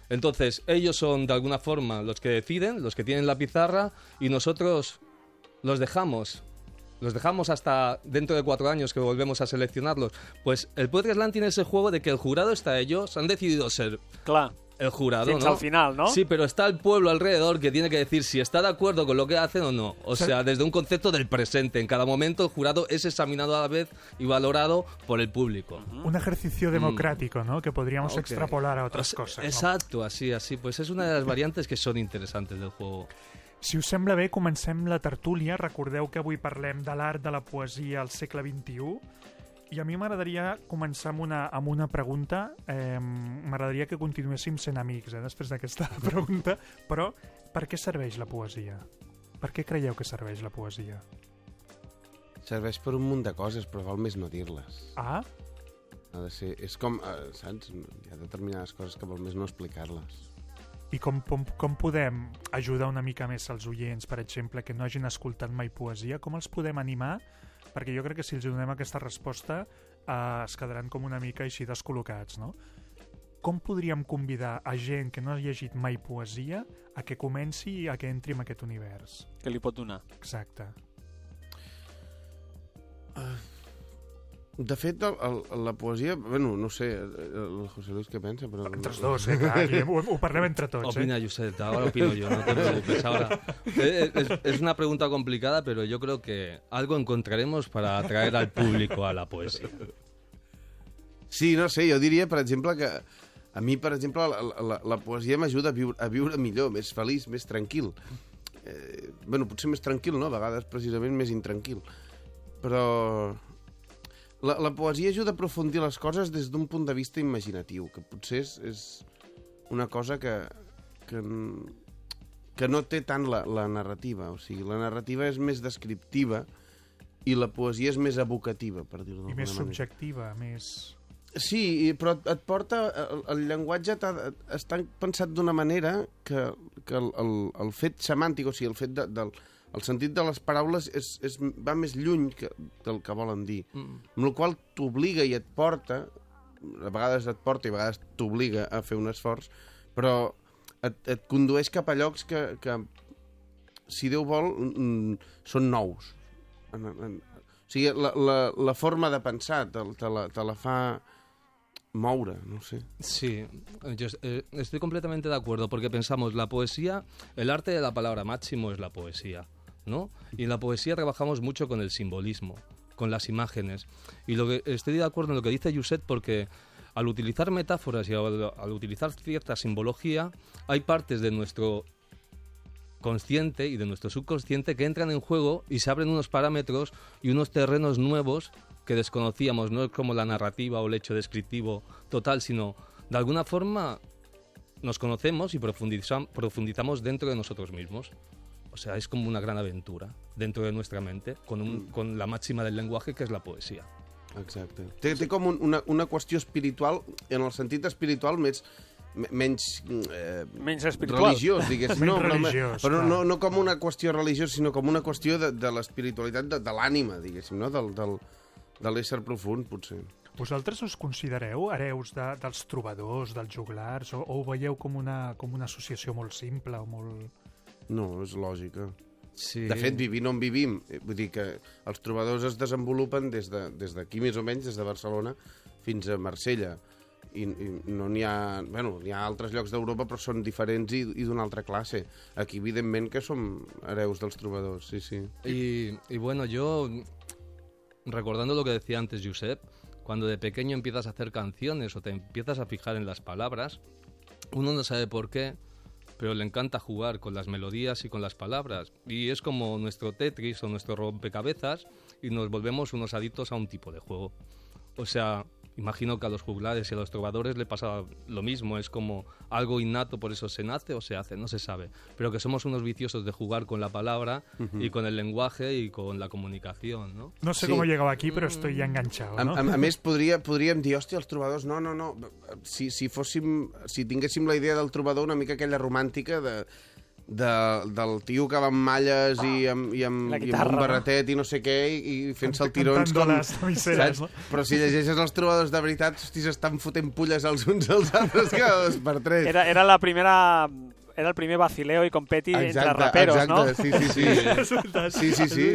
Entonces, ellos son de alguna forma los que deciden, los que tienen la pizarra, y nosotros los dejamos. Los dejamos hasta dentro de cuatro años que volvemos a seleccionarlos. Pues el Poetry Slam tiene ese juego de que el jurado está ellos, han decidido ser Clar, el jurado, fins ¿no? al final, no? Sí, pero está el pueblo alrededor que tiene que decir si está de acuerdo con lo que hacen o no. O sea, desde un concepto del presente. En cada momento el jurado es examinado a la vez y valorado por el público. Un ejercicio democrático, ¿no? Que podríamos Ok. extrapolar a otras O sea, cosas. ¿no? Exacto, así, así. Pues es una de las variantes que son interesantes del juego. Si us sembla bé, comencem la tertúlia. Recordeu que avui parlem de l'art de la poesia al segle XXI i a mi m'agradaria començar amb una, amb una pregunta. Eh, m'agradaria que continuéssim sent amics eh, després d'aquesta (laughs) pregunta, però per què serveix la poesia? Per què creieu que serveix la poesia? Serveix per un munt de coses, però val més no dir-les. Ah, Ha de ser... És com, eh, saps? Hi ha determinades coses que val més no explicar-les. i com, com, com podem ajudar una mica més als oients, per exemple, que no hagin escoltat mai poesia? Com els podem animar? Perquè jo crec que si els donem aquesta resposta eh, es quedaran com una mica així descol·locats, no? Com podríem convidar a gent que no ha llegit mai poesia a que comenci i a que entri en aquest univers? Que li pot donar. Exacte. De fet, el, el, la poesia... Bueno, no sé, el José Luis què pensa, però... Entre els dos, eh? Clar, aquí ho, ho parlem entre tots, Opina eh? Yuset, ahora opino yo, no te preocupes. Ahora, Eh, es, es una pregunta complicada, pero yo creo que algo encontraremos para atraer al público a la poesía. Sí, no sé, jo diria, per exemple, que a mi, per exemple, la, la, la poesia m'ajuda a, viure, a viure millor, més feliç, més tranquil. Eh, bueno, potser més tranquil, no? A vegades, precisament, més intranquil. Però la, la poesia ajuda a aprofundir les coses des d'un punt de vista imaginatiu, que potser és, és una cosa que, que, que no té tant la, la narrativa. O sigui, la narrativa és més descriptiva i la poesia és més evocativa, per dir-ho I d'alguna més manera. subjectiva, més... Sí, i- però et porta... El, el llenguatge està pensat d'una manera que, que el, el, el fet semàntic, o sigui, el fet de, del, el sentit de les paraules és, és, va més lluny que, del que volen dir. Mm. Amb la qual t'obliga i et porta, a vegades et porta i a vegades t'obliga a fer un esforç, però et, et condueix cap a llocs que, que si Déu vol, són nous. En, en, o sigui, la, la, la forma de pensar te, te, la, te la fa moure, no sé. Sí, yo eh, estoy completamente de acuerdo porque pensamos la poesía, el arte de la palabra máximo es la poesía, ¿no? Y en la poesía trabajamos mucho con el simbolismo, con las imágenes. Y lo que estoy de acuerdo en lo que dice Yuset porque al utilizar metáforas y al, al utilizar cierta simbología, hay partes de nuestro consciente y de nuestro subconsciente que entran en juego y se abren unos parámetros y unos terrenos nuevos que desconocíamos, no es como la narrativa o el hecho descriptivo total, sino de alguna forma nos conocemos y profundizam- profundizamos dentro de nosotros mismos. O sea, es como una gran aventura dentro de nuestra mente, con, un- con la máxima del lenguaje que es la poesía. Exacte. Té, té com un, una, una qüestió espiritual, en el sentit espiritual més, me- menys eh, Menys espiritual. religiós, (laughs) diguéssim. Menys no, no, religiós, però clar. no, no com una qüestió religiosa, sinó com una qüestió de, de l'espiritualitat de, de l'ànima, diguéssim, no? del, del, de l'ésser profund, potser. Vosaltres us considereu hereus de, dels trobadors, dels juglars, o, o ho veieu com una, com una associació molt simple o molt... No, és lògica. Sí. De fet, vivint on vivim, eh, vull dir que els trobadors es desenvolupen des de- des d'aquí, més o menys, des de Barcelona fins a Marsella. I, i no n'hi ha... Bueno, n'hi ha altres llocs d'Europa, però són diferents i, i d'una altra classe. Aquí, evidentment, que som hereus dels trobadors, sí, sí. Y, y bueno, yo, recordando lo que decía antes Josep, cuando de pequeño empiezas a hacer canciones o te empiezas a fijar en las palabras, uno no sabe por qué, pero le encanta jugar con las melodías y con las palabras. Y es como nuestro Tetris o nuestro rompecabezas y nos volvemos unos adictos a un tipo de juego. O sea, imagino que a los juglares y a los trovadores le pasa lo mismo, es como algo innato, por eso se nace o se hace, no se sabe. Pero que somos unos viciosos de jugar con la palabra y con el lenguaje y con la comunicación, ¿no? No sé Sí. com he llegado aquí, però estoy ya enganchado, A, no? a, a més, podria, podríem dir, hòstia, els trobadors, no, no, no, si, si fóssim, si tinguéssim la idea del trobador una mica aquella romàntica de, de, del tio que va amb malles i amb, i amb, i amb un barretet i no sé què, i, i fent saltirons com... saps? no? Però si llegeixes els trobadors de veritat, hosti, s'estan fotent pulles els uns als altres que dos per tres. Era, era la primera... Era el primer vacileo i competi entre raperos, exacte, no? sí, sí, sí. (laughs) Sí, sí, sí.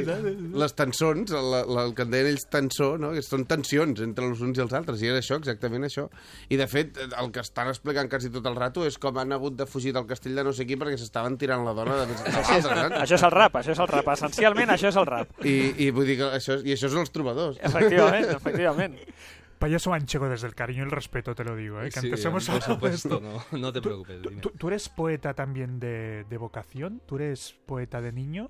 Les tensons, la, el que en deien ells tensor, no? que són tensions entre els uns i els altres, i era això, exactament això. I, de fet, el que estan explicant quasi tot el rato és com han hagut de fugir del castell de no sé qui perquè s'estaven tirant la dona de més de l'altre, Això és el rap, això és el rap. Essencialment, això és el rap. I, I vull dir que això, i això són els trobadors. Efectivament, efectivament. Payaso manchego desde el cariño y el respeto, te lo digo, ¿eh? que Sí, antes hemos por hablado de supuesto, esto. no, no te preocupes. dime. ¿Tú, tú eres poeta también de, de vocación? ¿Tú eres poeta de niño?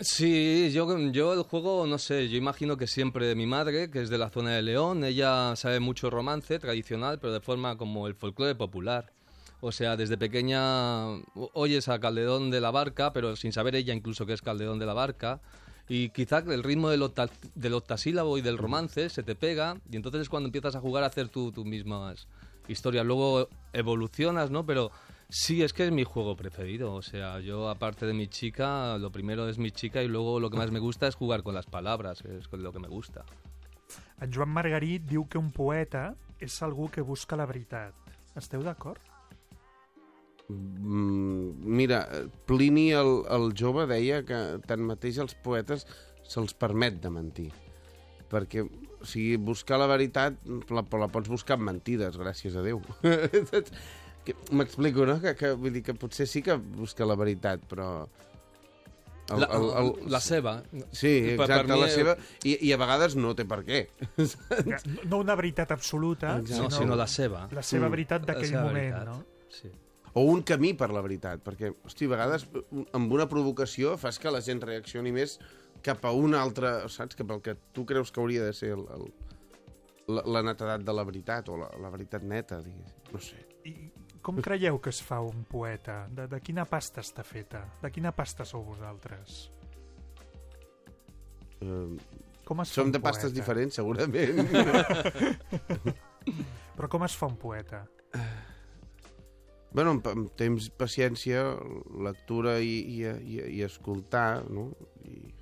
Sí, yo, yo el juego, no sé, yo imagino que siempre mi madre, que es de la zona de León, ella sabe mucho romance tradicional, pero de forma como el folclore popular. O sea, desde pequeña oyes a Calderón de la Barca, pero sin saber ella incluso que es Calderón de la Barca. Y quizá el ritmo del, octa- octasílabo y del romance se te pega, y entonces es cuando empiezas a jugar a hacer tú tus mismas historias. Luego evolucionas, ¿no? Pero sí, es que es mi juego preferido. O sea, yo aparte de mi chica, lo primero es mi chica y luego lo que más me gusta es jugar con las palabras, es lo que me gusta. En Joan Margarit diu que un poeta és algú que busca la veritat. Esteu d'acord? Mm, mira, Plini el, el jove deia que tanmateix els poetes se'ls permet de mentir. Perquè, o sigui, buscar la veritat la, la pots buscar amb mentides, gràcies a Déu. (laughs) Que- M'explico, no? Que, que, vull dir que potser sí que busca la veritat, però... El, La, el, el, la seva. Sí, Per- per exacte, mi, la seva... I, I a vegades no té per què. No- una veritat absoluta, Exacte. No, sino la seva. la seva Mm. veritat La d'aquell moment, veritat. no? Sí. O un camí per la veritat, perquè, hosti, a vegades amb una provocació fas que la gent reaccioni més cap a una altra, saps? Cap al que tu creus que hauria de ser el, el, la, la netedat de la veritat, o la, la veritat neta, diguéssim. No sé. I com creieu que es fa un poeta? De, de quina pasta està feta? De quina pasta sou vosaltres? Uh, Com es som un de pastes poeta? diferents, segurament. (laughs) Però com es fa un poeta? (laughs) bueno, amb, amb temps, paciència, lectura i, i, i, i escoltar, no? I...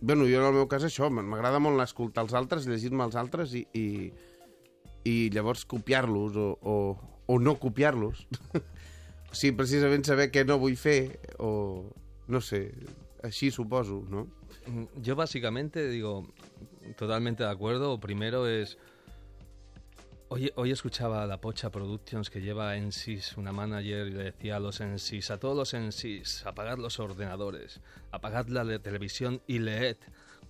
Bueno, jo en el meu cas això, m'agrada molt escoltar els altres, llegir-me els altres i, i, i llavors copiar-los o, o, o no copiar-los. (laughs) o sigui, precisament saber què no vull fer o, no sé, així suposo, no? Mm, Yo básicamente digo, totalmente de acuerdo. Primero es... Hoy, escuchaba a la Pocha Productions que lleva SIS una manager y le decía a los en SIS, a todos los en SIS, apagad los ordenadores, apagad la le- televisión y leed.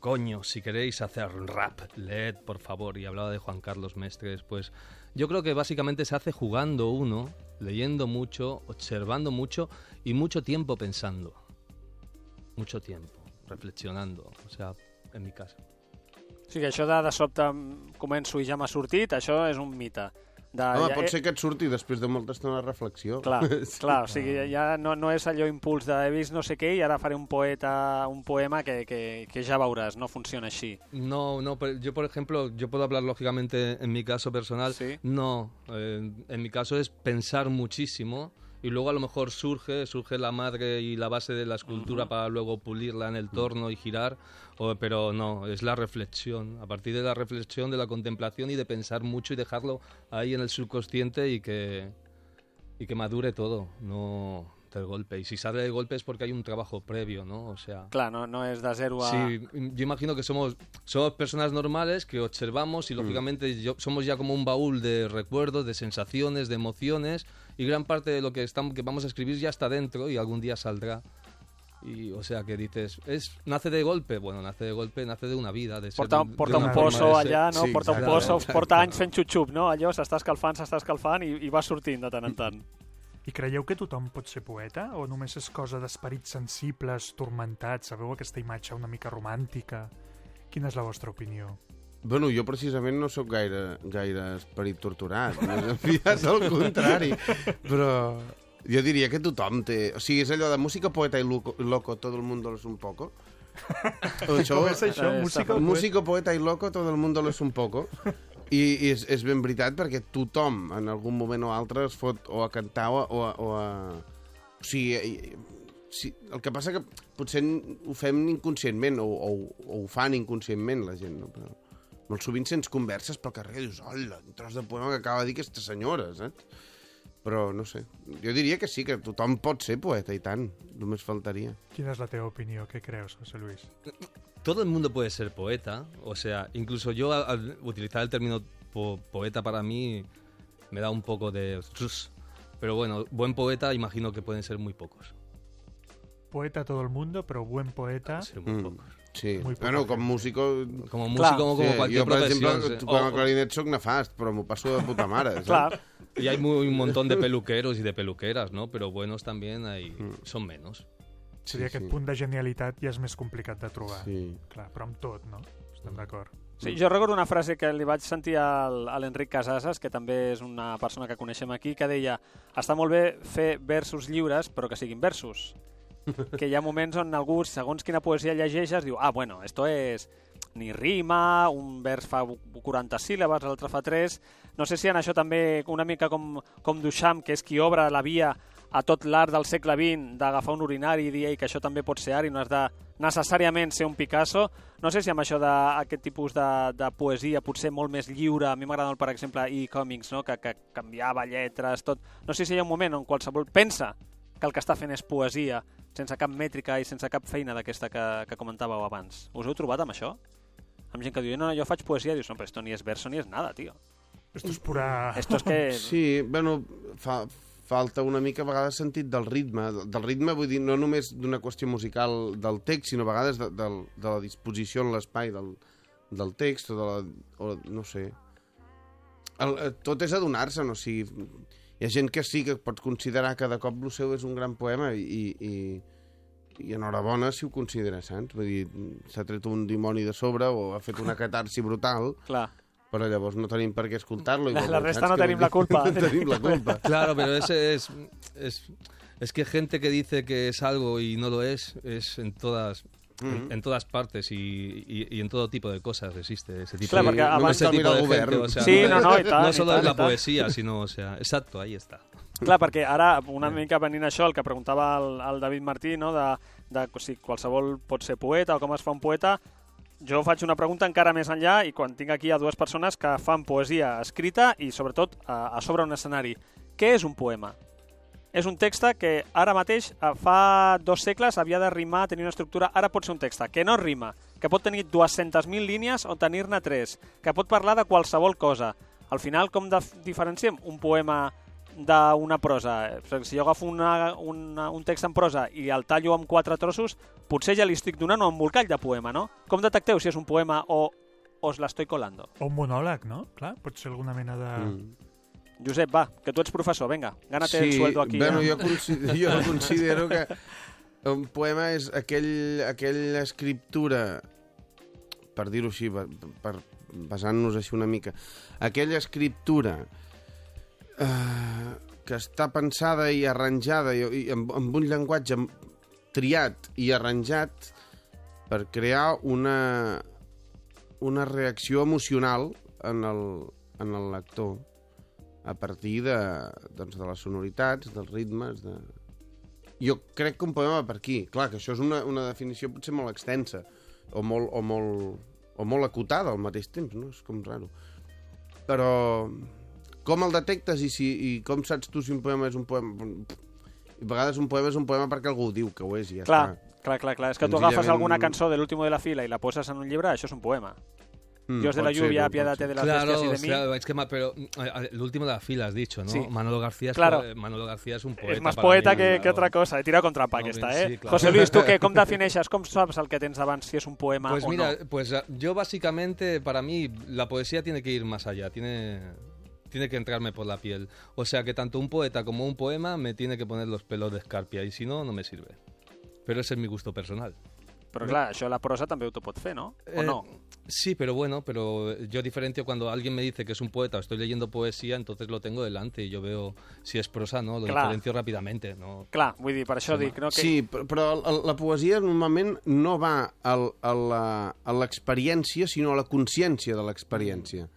coño, si queréis hacer rap, leed, por favor. Y hablaba de Juan Carlos Mestres, pues yo creo que básicamente se hace jugando uno, leyendo mucho, observando mucho y mucho tiempo pensando. Mucho tiempo, reflexionando, o sea, en mi caso. O sigui, això de, de sobte començo i ja m'ha sortit, això és un mite. De, Home, ja, pot ser que et surti després de molta estona de reflexió. Clar, (laughs) clar, o sigui, ja no, no és allò impuls de he vist no sé què i ara faré un poeta, un poema que, que, que ja veuràs, no funciona així. No, no, pero yo por ejemplo, yo puedo hablar lógicamente en mi caso personal. Sí. No, eh, en mi caso es pensar muchísimo y luego a lo mejor surge, surge la madre y la base de la escultura para luego pulirla en el torno y girar, o- pero no, es la reflexión, a partir de la reflexión, de la contemplación y de pensar mucho y dejarlo ahí en el subconsciente y que, y que madure todo, no del golpe. Y si sale de golpe es porque hay un trabajo previo, ¿no? O sea... Clar, no, no és de zero a... Sí, yo imagino que somos, somos personas normales que observamos y lógicamente yo- somos ya como un baúl de recuerdos, de sensaciones, de emociones y gran parte de lo que, estamos, que vamos a escribir ya está dentro y algún día saldrá. Y o sea que dices, es nace de golpe, bueno, nace de golpe, nace de una vida, de ser Porta, de porta una un pozo de ser. allà, no? Sí, porta un pozo, porta anys fent xup-xup, no? Allò s'està escalfant, s'està escalfant i, i va sortint de tant en tant. I creieu que tothom pot ser poeta? O només és cosa d'esperits sensibles, tormentats? Sabeu aquesta imatge una mica romàntica? Quina és la vostra opinió? Bueno, jo precisament no sóc gaire, gaire esperit torturat. Més aviat al contrari. Però jo diria que tothom té... O sigui, és allò de música, poeta i loco, loco todo el mundo lo es un poco. (laughs) O això, Com és això? Eh, Música o músico, poeta i loco, todo el mundo lo es un poco. I, i és, és ben veritat perquè tothom en algun moment o altre es fot o a cantar o a... O a, o a... O sigui, sí, el que passa que potser ho fem inconscientment o, o, o ho fan inconscientment la gent, no? Però molt sovint sents converses pel carrer i dius, hola, un tros de poema que acaba de dir aquesta senyora, saps? Però no sé, jo diria que sí, que tothom pot ser poeta i tant, només faltaria. Quina és la teva opinió? Què creus, José Luis? Todo el mundo puede ser poeta, o sea, incluso yo al, utilizar el término po- poeta para mí me da un poco de... Pero bueno, buen poeta imagino que pueden ser muy pocos. Poeta todo el mundo, però buen poeta... Ser muy Mm. pocos. Sí, Muy bueno, com músico... Como Clar. músico, como, como sí, cualquier jo, per profesión. exemple, sí. tocant O- el clarinet soc nefast, però m'ho passo de puta mare, saps? Clar, y hay muy, un montón de peluqueros y de peluqueras, ¿no? Pero buenos también hay, Mm. son menos. Seria aquest punt de genialitat ja és més complicat de trobar. Sí. Clar, però amb tot, no? Estem d'acord. Sí, jo recordo una frase que li vaig sentir al, a l'Enric Casasas, que també és una persona que coneixem aquí, que deia està molt bé fer versos lliures, però que siguin versos. (laughs) Que hi ha moments on algú, segons quina poesia llegeixes, diu, ah, bueno, esto es ni rima, un vers fa 40 síl·labes, l'altre fa 3... No sé si en això també una mica com, com Duchamp, que és qui obre la via a tot l'art del segle XX d'agafar un urinari i dir "Ei, que això també pot ser art i no has de necessàriament ser un Picasso. No sé si amb això d'aquest tipus de, de poesia potser molt més lliure, a mi m'agrada molt, per exemple, e-comics, no? que, que canviava lletres, tot. No sé si hi ha un moment on qualsevol pensa que el que està fent és poesia, sense cap mètrica i sense cap feina d'aquesta que, que comentàveu abans. Us heu trobat amb això? Amb gent que diu, no, no, jo faig poesia, dius, no, però esto ni és verso ni és nada, tio. Esto és pura... Esto és que... Sí, bueno, fa, falta una mica a vegades sentit del ritme. Del ritme vull dir no només d'una qüestió musical del text, sinó a vegades de, de, de la disposició en l'espai del, del text o de la... O, no sé. El, eh, tot és adonar-se'n, o sigui, hi ha gent que sí que pot considerar que de cop el seu és un gran poema i, i, i enhorabona si ho considera, saps? Vull dir, s'ha tret un dimoni de sobre o ha fet una (laughs) catarsi brutal, Clar. Però llavors no tenim per què escoltar-lo. La- la resta (laughs) no tenim la culpa. No tenim la culpa. Claro, pero ese es, es, es que gente que dice que es algo y no lo es, es en todas... En, en todas partes y, y, y en todo tipo de cosas existe ese tipo Claro, de, porque abans ese tipo de gente, govern. o sea, Sí, no, no, (laughs) no, i tant, no i solo tant, es i la tant. poesía, sino, o sea, exacto, ahí está. Clar, perquè ara, una mica venint això, el que preguntava el, el David Martí, no? de, de si qualsevol pot ser poeta o com es fa un poeta, jo faig una pregunta encara més enllà i quan tinc aquí a dues persones que fan poesia escrita i sobretot a, a sobre un escenari. Què és un poema? És un text que ara mateix, fa dos segles, havia de rimar, tenir una estructura, ara pot ser un text que no rima, que pot tenir 200.000 línies o tenir-ne 3, que pot parlar de qualsevol cosa. Al final, com diferenciem un poema d'una prosa. Si jo agafo una, una, un text en prosa i el tallo amb quatre trossos, potser ja li estic donant un embolcall de poema, no? Com detecteu si és un poema o os la estoy colando? O un monòleg, no? Clar, pot ser alguna mena de... Mm. Josep, va, que tu ets professor, venga, gánate el sueldo aquí. Bueno, eh? jo, considero, (laughs) jo (laughs) considero que un poema és aquell, aquella escriptura, per dir-ho així, per, per basant-nos així una mica, aquella escriptura eh, que està pensada i arranjada i, i amb, amb un llenguatge triat i arranjat per crear una, una reacció emocional en el, en el lector a partir de, doncs, de les sonoritats, dels ritmes, de... Jo crec que un poema va per aquí. Clar, que això és una, una definició potser molt extensa o molt, o molt, o molt acotada al mateix temps, no? És com raro. Però com el detectes i, si, i com saps tu si un poema és un poema... I a vegades un poema és un poema perquè algú ho diu que ho és i ja Clar, està. clar, clar, clar. És que tu agafes alguna cançó de l'último de la fila i la poses en un llibre, això és un poema. Mm, Dios de la ser, lluvia, pot apiádate ser. de las Claro, bestias y de mí. sea, es que, pero mm, a- el último de la fila has dicho, ¿no? Sí. Manolo García es, Claro. po- Manolo García es un poeta. és més poeta mí, que, que claro. otra cosa. He tirat contra pa No, aquesta, eh? sí, claro. José Luis, tu què? Com (laughs) defineixes? Com saps el que tens davant si és un poema Pues o mira, no? pues ah, yo básicamente, para mí, la poesía tiene que ir más allá, tiene, tiene que entrarme por la piel. O sea que tanto un poeta como un poema me tiene que poner los pelos de escarpia y si no, no me sirve. Pero ese es mi gusto personal. Però clar, això la prosa també ho pot fer, no? O Eh, no? Sí, pero bueno, pero yo diferencio cuando alguien me dice que es un poeta o estoy leyendo poesía, entonces lo tengo delante y yo veo si es prosa, ¿no? Lo Clar. diferencio rápidamente, ¿no? Clar, vull dir, per això Sí, dic, no? Que... Sí, però, el- la poesia normalment no va al, a la- a l'experiència, sinó a la consciència de l'experiència.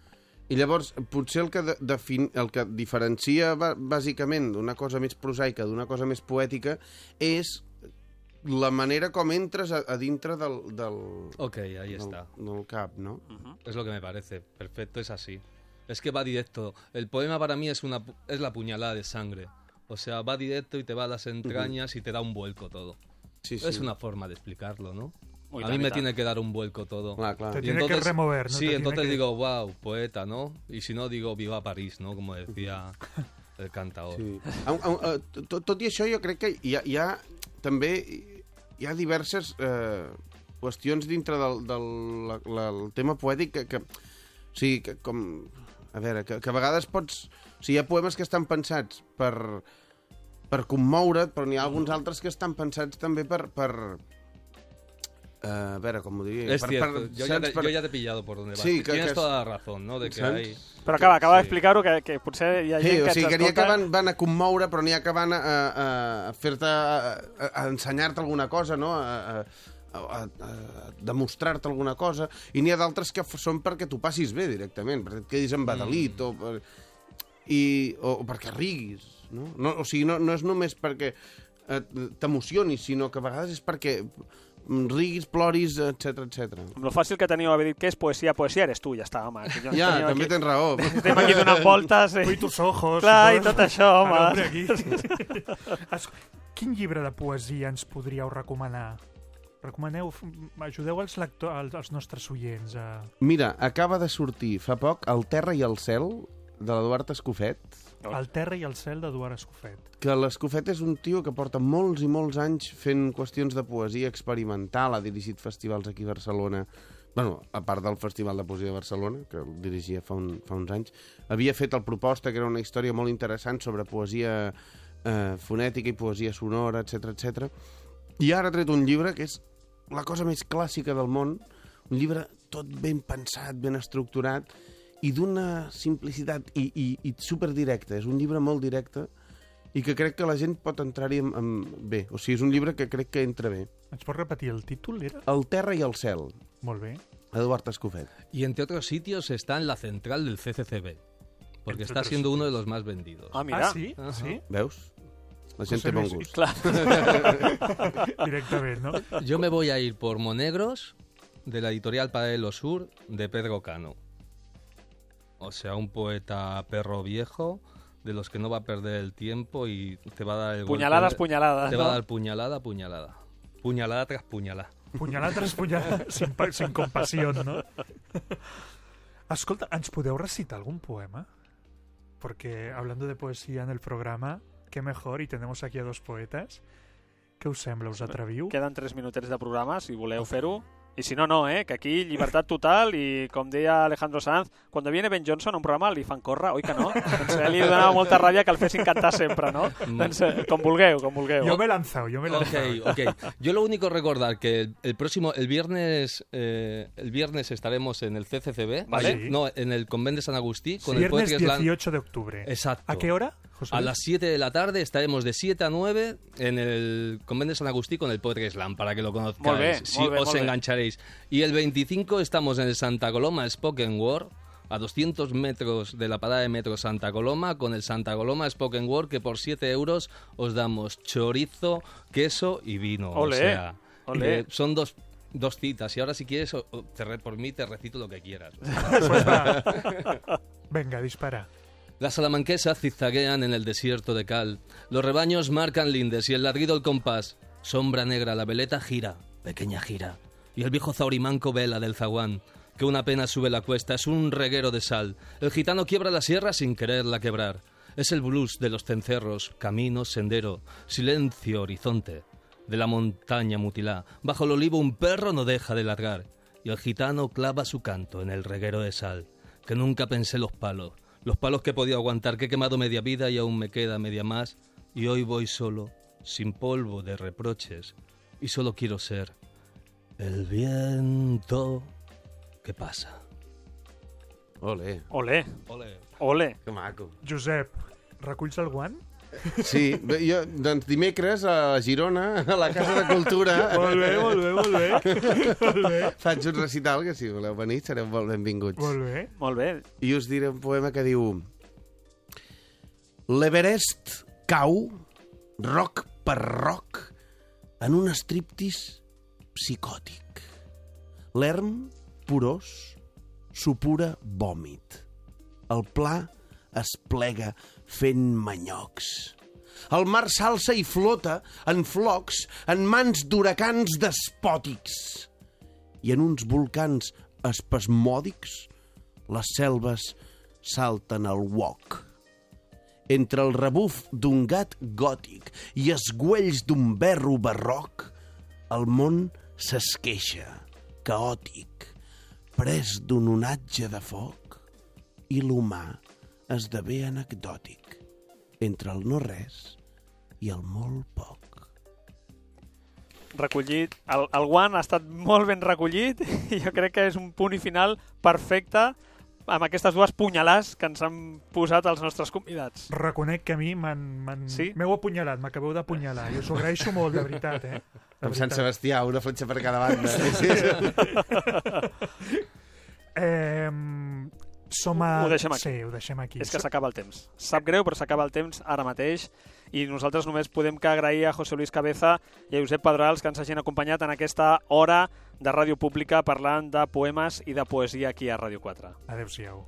I llavors, potser el que, de, defin, el que diferencia bàsicament d'una cosa més prosaica d'una cosa més poètica és la manera com entres a, a dintre del, del, Ok, ahí del, está. del cap, no? Es lo que me parece. Perfecto, es así. Es que va directo. El poema para mí es, una, es la puñalada de sangre. O sea, va directo y te va a las entrañas y te da un vuelco todo. Sí, Es una forma de explicarlo, ¿no? Ui, a mí me tiene que dar un vuelco todo. Clar, clar. Te Y tiene que remover, ¿no? Te Sí, tiene entonces que- digo, wow, poeta, ¿no? Y si no, digo, viva París, ¿no? Como decía (laughs) el cantador. Sí. Eh, tot, tot i això, jo crec que hi ha, hi ha també hi ha diverses eh, qüestions dintre del, del la, la, el tema poètic que, que, o sigui, que com... A veure, que, que a vegades pots... O sigui, hi ha poemes que estan pensats per, per commoure't, però n'hi ha alguns altres que estan pensats també per... per eh, a veure, com ho diria... Es per, cierto, yo, ya te, yo ya te he pillado por donde vas. Sí, que- Tienes que es- toda la razón, ¿no? De que hay... Però acaba, acaba Sí. d'explicar-ho, que, que potser hi ha gent Sí, o que sigui, que n'hi ha que van, van a commoure, però n'hi ha que van a, a, a fer-te, a, a, a ensenyar-te alguna cosa, no? A, a, a, a demostrar-te alguna cosa, i n'hi ha d'altres que són perquè tu passis bé directament, perquè et quedis embadalit, o, per, i, o, o perquè riguis, no? no o sigui, no, no és només perquè eh, t'emocionis, sinó que a vegades és perquè mm, riguis, ploris, etc etc. Amb lo fàcil que teníeu haver dit que és poesia, poesia eres tu, ja està, home. que jo Ja, teniu també aquí- tens raó. (laughs) Estem aquí donant voltes. Ui, Eh? tus ojos... Clar, i tot. això, home. Aquí. (laughs) Quin llibre de poesia ens podríeu recomanar? Recomaneu, ajudeu els, lectors, els, els nostres oients a... Mira, acaba de sortir fa poc El terra i el cel, de l'Eduard Escofet, El terra i el cel d'Eduard Escofet. que l'Escofet és un tio que porta molts i molts anys fent qüestions de poesia experimental, ha dirigit festivals aquí a Barcelona, bueno, a part del Festival de Poesia de Barcelona, que el dirigia fa, un, fa uns anys, havia fet el Proposta, que era una història molt interessant sobre poesia eh, fonètica i poesia sonora, etc etc. I ara ha tret un llibre que és la cosa més clàssica del món, un llibre tot ben pensat, ben estructurat, i d'una simplicitat i, i, i superdirecta. És un llibre molt directe i que crec que la gent pot entrar-hi amb, amb... bé. O sigui, és un llibre que crec que entra bé. Ens pots repetir el títol, era? El terra i el cel, Molt bé. Eduard Escofet. Y entre otros sitios está en la central del CCCB. Porque Entre está otros siendo uno de los más vendidos. Ah, mira. Ah, sí? Ajá. Sí? Veus? La gent té bon gust. Clar. (laughs) Directament, no? Yo me voy a ir por Monegros, de la editorial Paralelo Sur, de Pedro Cano. O sea, un poeta perro viejo, de los que no va a perder el tiempo y te va a dar el golpe Punyalades, de- punyalades. Te va a no? dar puñalada, puñalada. Puñalada tras puñalada. Punyalada tras punyalada, (laughs) sin, sin compassió, no? Escolta, ens podeu recitar algun poema? porque hablando de poesía en el programa, qué mejor, y tenemos aquí a dos poetas. Què us sembla? Us atreviu? Queden 3 minutets de programa, si voleu fer-ho. I si no, no, eh? Que aquí llibertat total i, com deia Alejandro Sanz, quan viene Ben Johnson a un programa li fan córrer, oi que no? doncs a ell li donava molta ràbia que el fessin cantar sempre, no? Mm. doncs eh, com vulgueu, com vulgueu. Yo me he lanzado, yo me he lanzado. Ok, ok. Yo lo único recordar que el, el próximo, el viernes, eh, el viernes estaremos en el CCCB, Vale. Sí. no, en el Convent de San Agustí con el Viernes Poetry Slam. 18 de octubre. Exacto. ¿A qué hora, José A las 7 de la tarde estaremos de 7 a 9 en el Convent de San Agustí con el Poetry Slam, para que lo conozcáis, si os engancharéis. Y el 25 estamos en el Santa Coloma Spoken Word, a 200 metros de la parada de metro Santa Coloma, con el Santa Coloma Spoken Word, que por 7 euros os damos chorizo, queso y vino. Olé, o sea, olé. eh, son dos, dos citas. Y ahora si quieres, o- o te re- por mí te recito lo que quieras. (laughs) Pues. Venga, dispara. Las salamanquesas zigzaguean en el desierto de cal. Los rebaños marcan lindes y el ladrido el compás. Sombra negra, la veleta gira, pequeña gira. Y el viejo zaurimanco vela del zaguán, que una pena sube la cuesta, es un reguero de sal. El gitano quiebra la sierra sin quererla quebrar. Es el blues de los cencerros, camino, sendero, silencio, horizonte. De la montaña mutilá, bajo el olivo un perro no deja de largar. Y el gitano clava su canto en el reguero de sal. Que nunca pensé los palos, los palos que he podido aguantar, que he quemado media vida y aún me queda media más. Y hoy voy solo, sin polvo de reproches, y solo quiero ser el viento que pasa. Ole, Ole. olé. que maco. Josep, reculls el guant? Sí, bé, jo, doncs dimecres a Girona, a la Casa de Cultura, (laughs) Molt bé, molt bé, molt bé. molt bé. faig un recital que si voleu venir sereu molt benvinguts. Molt bé. Molt bé. I us diré un poema que diu L'Everest cau, roc per roc, en un striptease psicòtic. L'erm, porós, supura vòmit. El pla es plega fent manyocs. El mar s'alça i flota en flocs, en mans d'huracans despòtics. I en uns volcans espasmòdics, les selves salten al wok. Entre el rebuf d'un gat gòtic i esguells d'un berro barroc, el món s'esqueixa, caòtic, pres d'un onatge de foc, i l'humà esdevé anecdòtic entre el no-res i el molt poc. recollit. El, el guant ha estat molt ben recollit (laughs) i jo crec que és un punt i final perfecte amb aquestes dues punyalars que ens han posat els nostres convidats. Reconec que a mi m'han... m'han- Sí? M'heu apunyalat, m'acabeu d'apunyalar. I us ho agraeixo molt, de veritat, eh? (laughs) De Amb Sant veritat. Sebastià, una fletxa per cada banda. Sí, (laughs) sí. Eh, som a... Ho deixem aquí. Sí, ho deixem aquí. És que s'acaba el temps. Sap greu, però s'acaba el temps ara mateix i nosaltres només podem que agrair a José Luis Cabeza i a Josep Pedrals que ens hagin acompanyat en aquesta hora de ràdio pública parlant de poemes i de poesia aquí a Ràdio 4. Adéu-siau.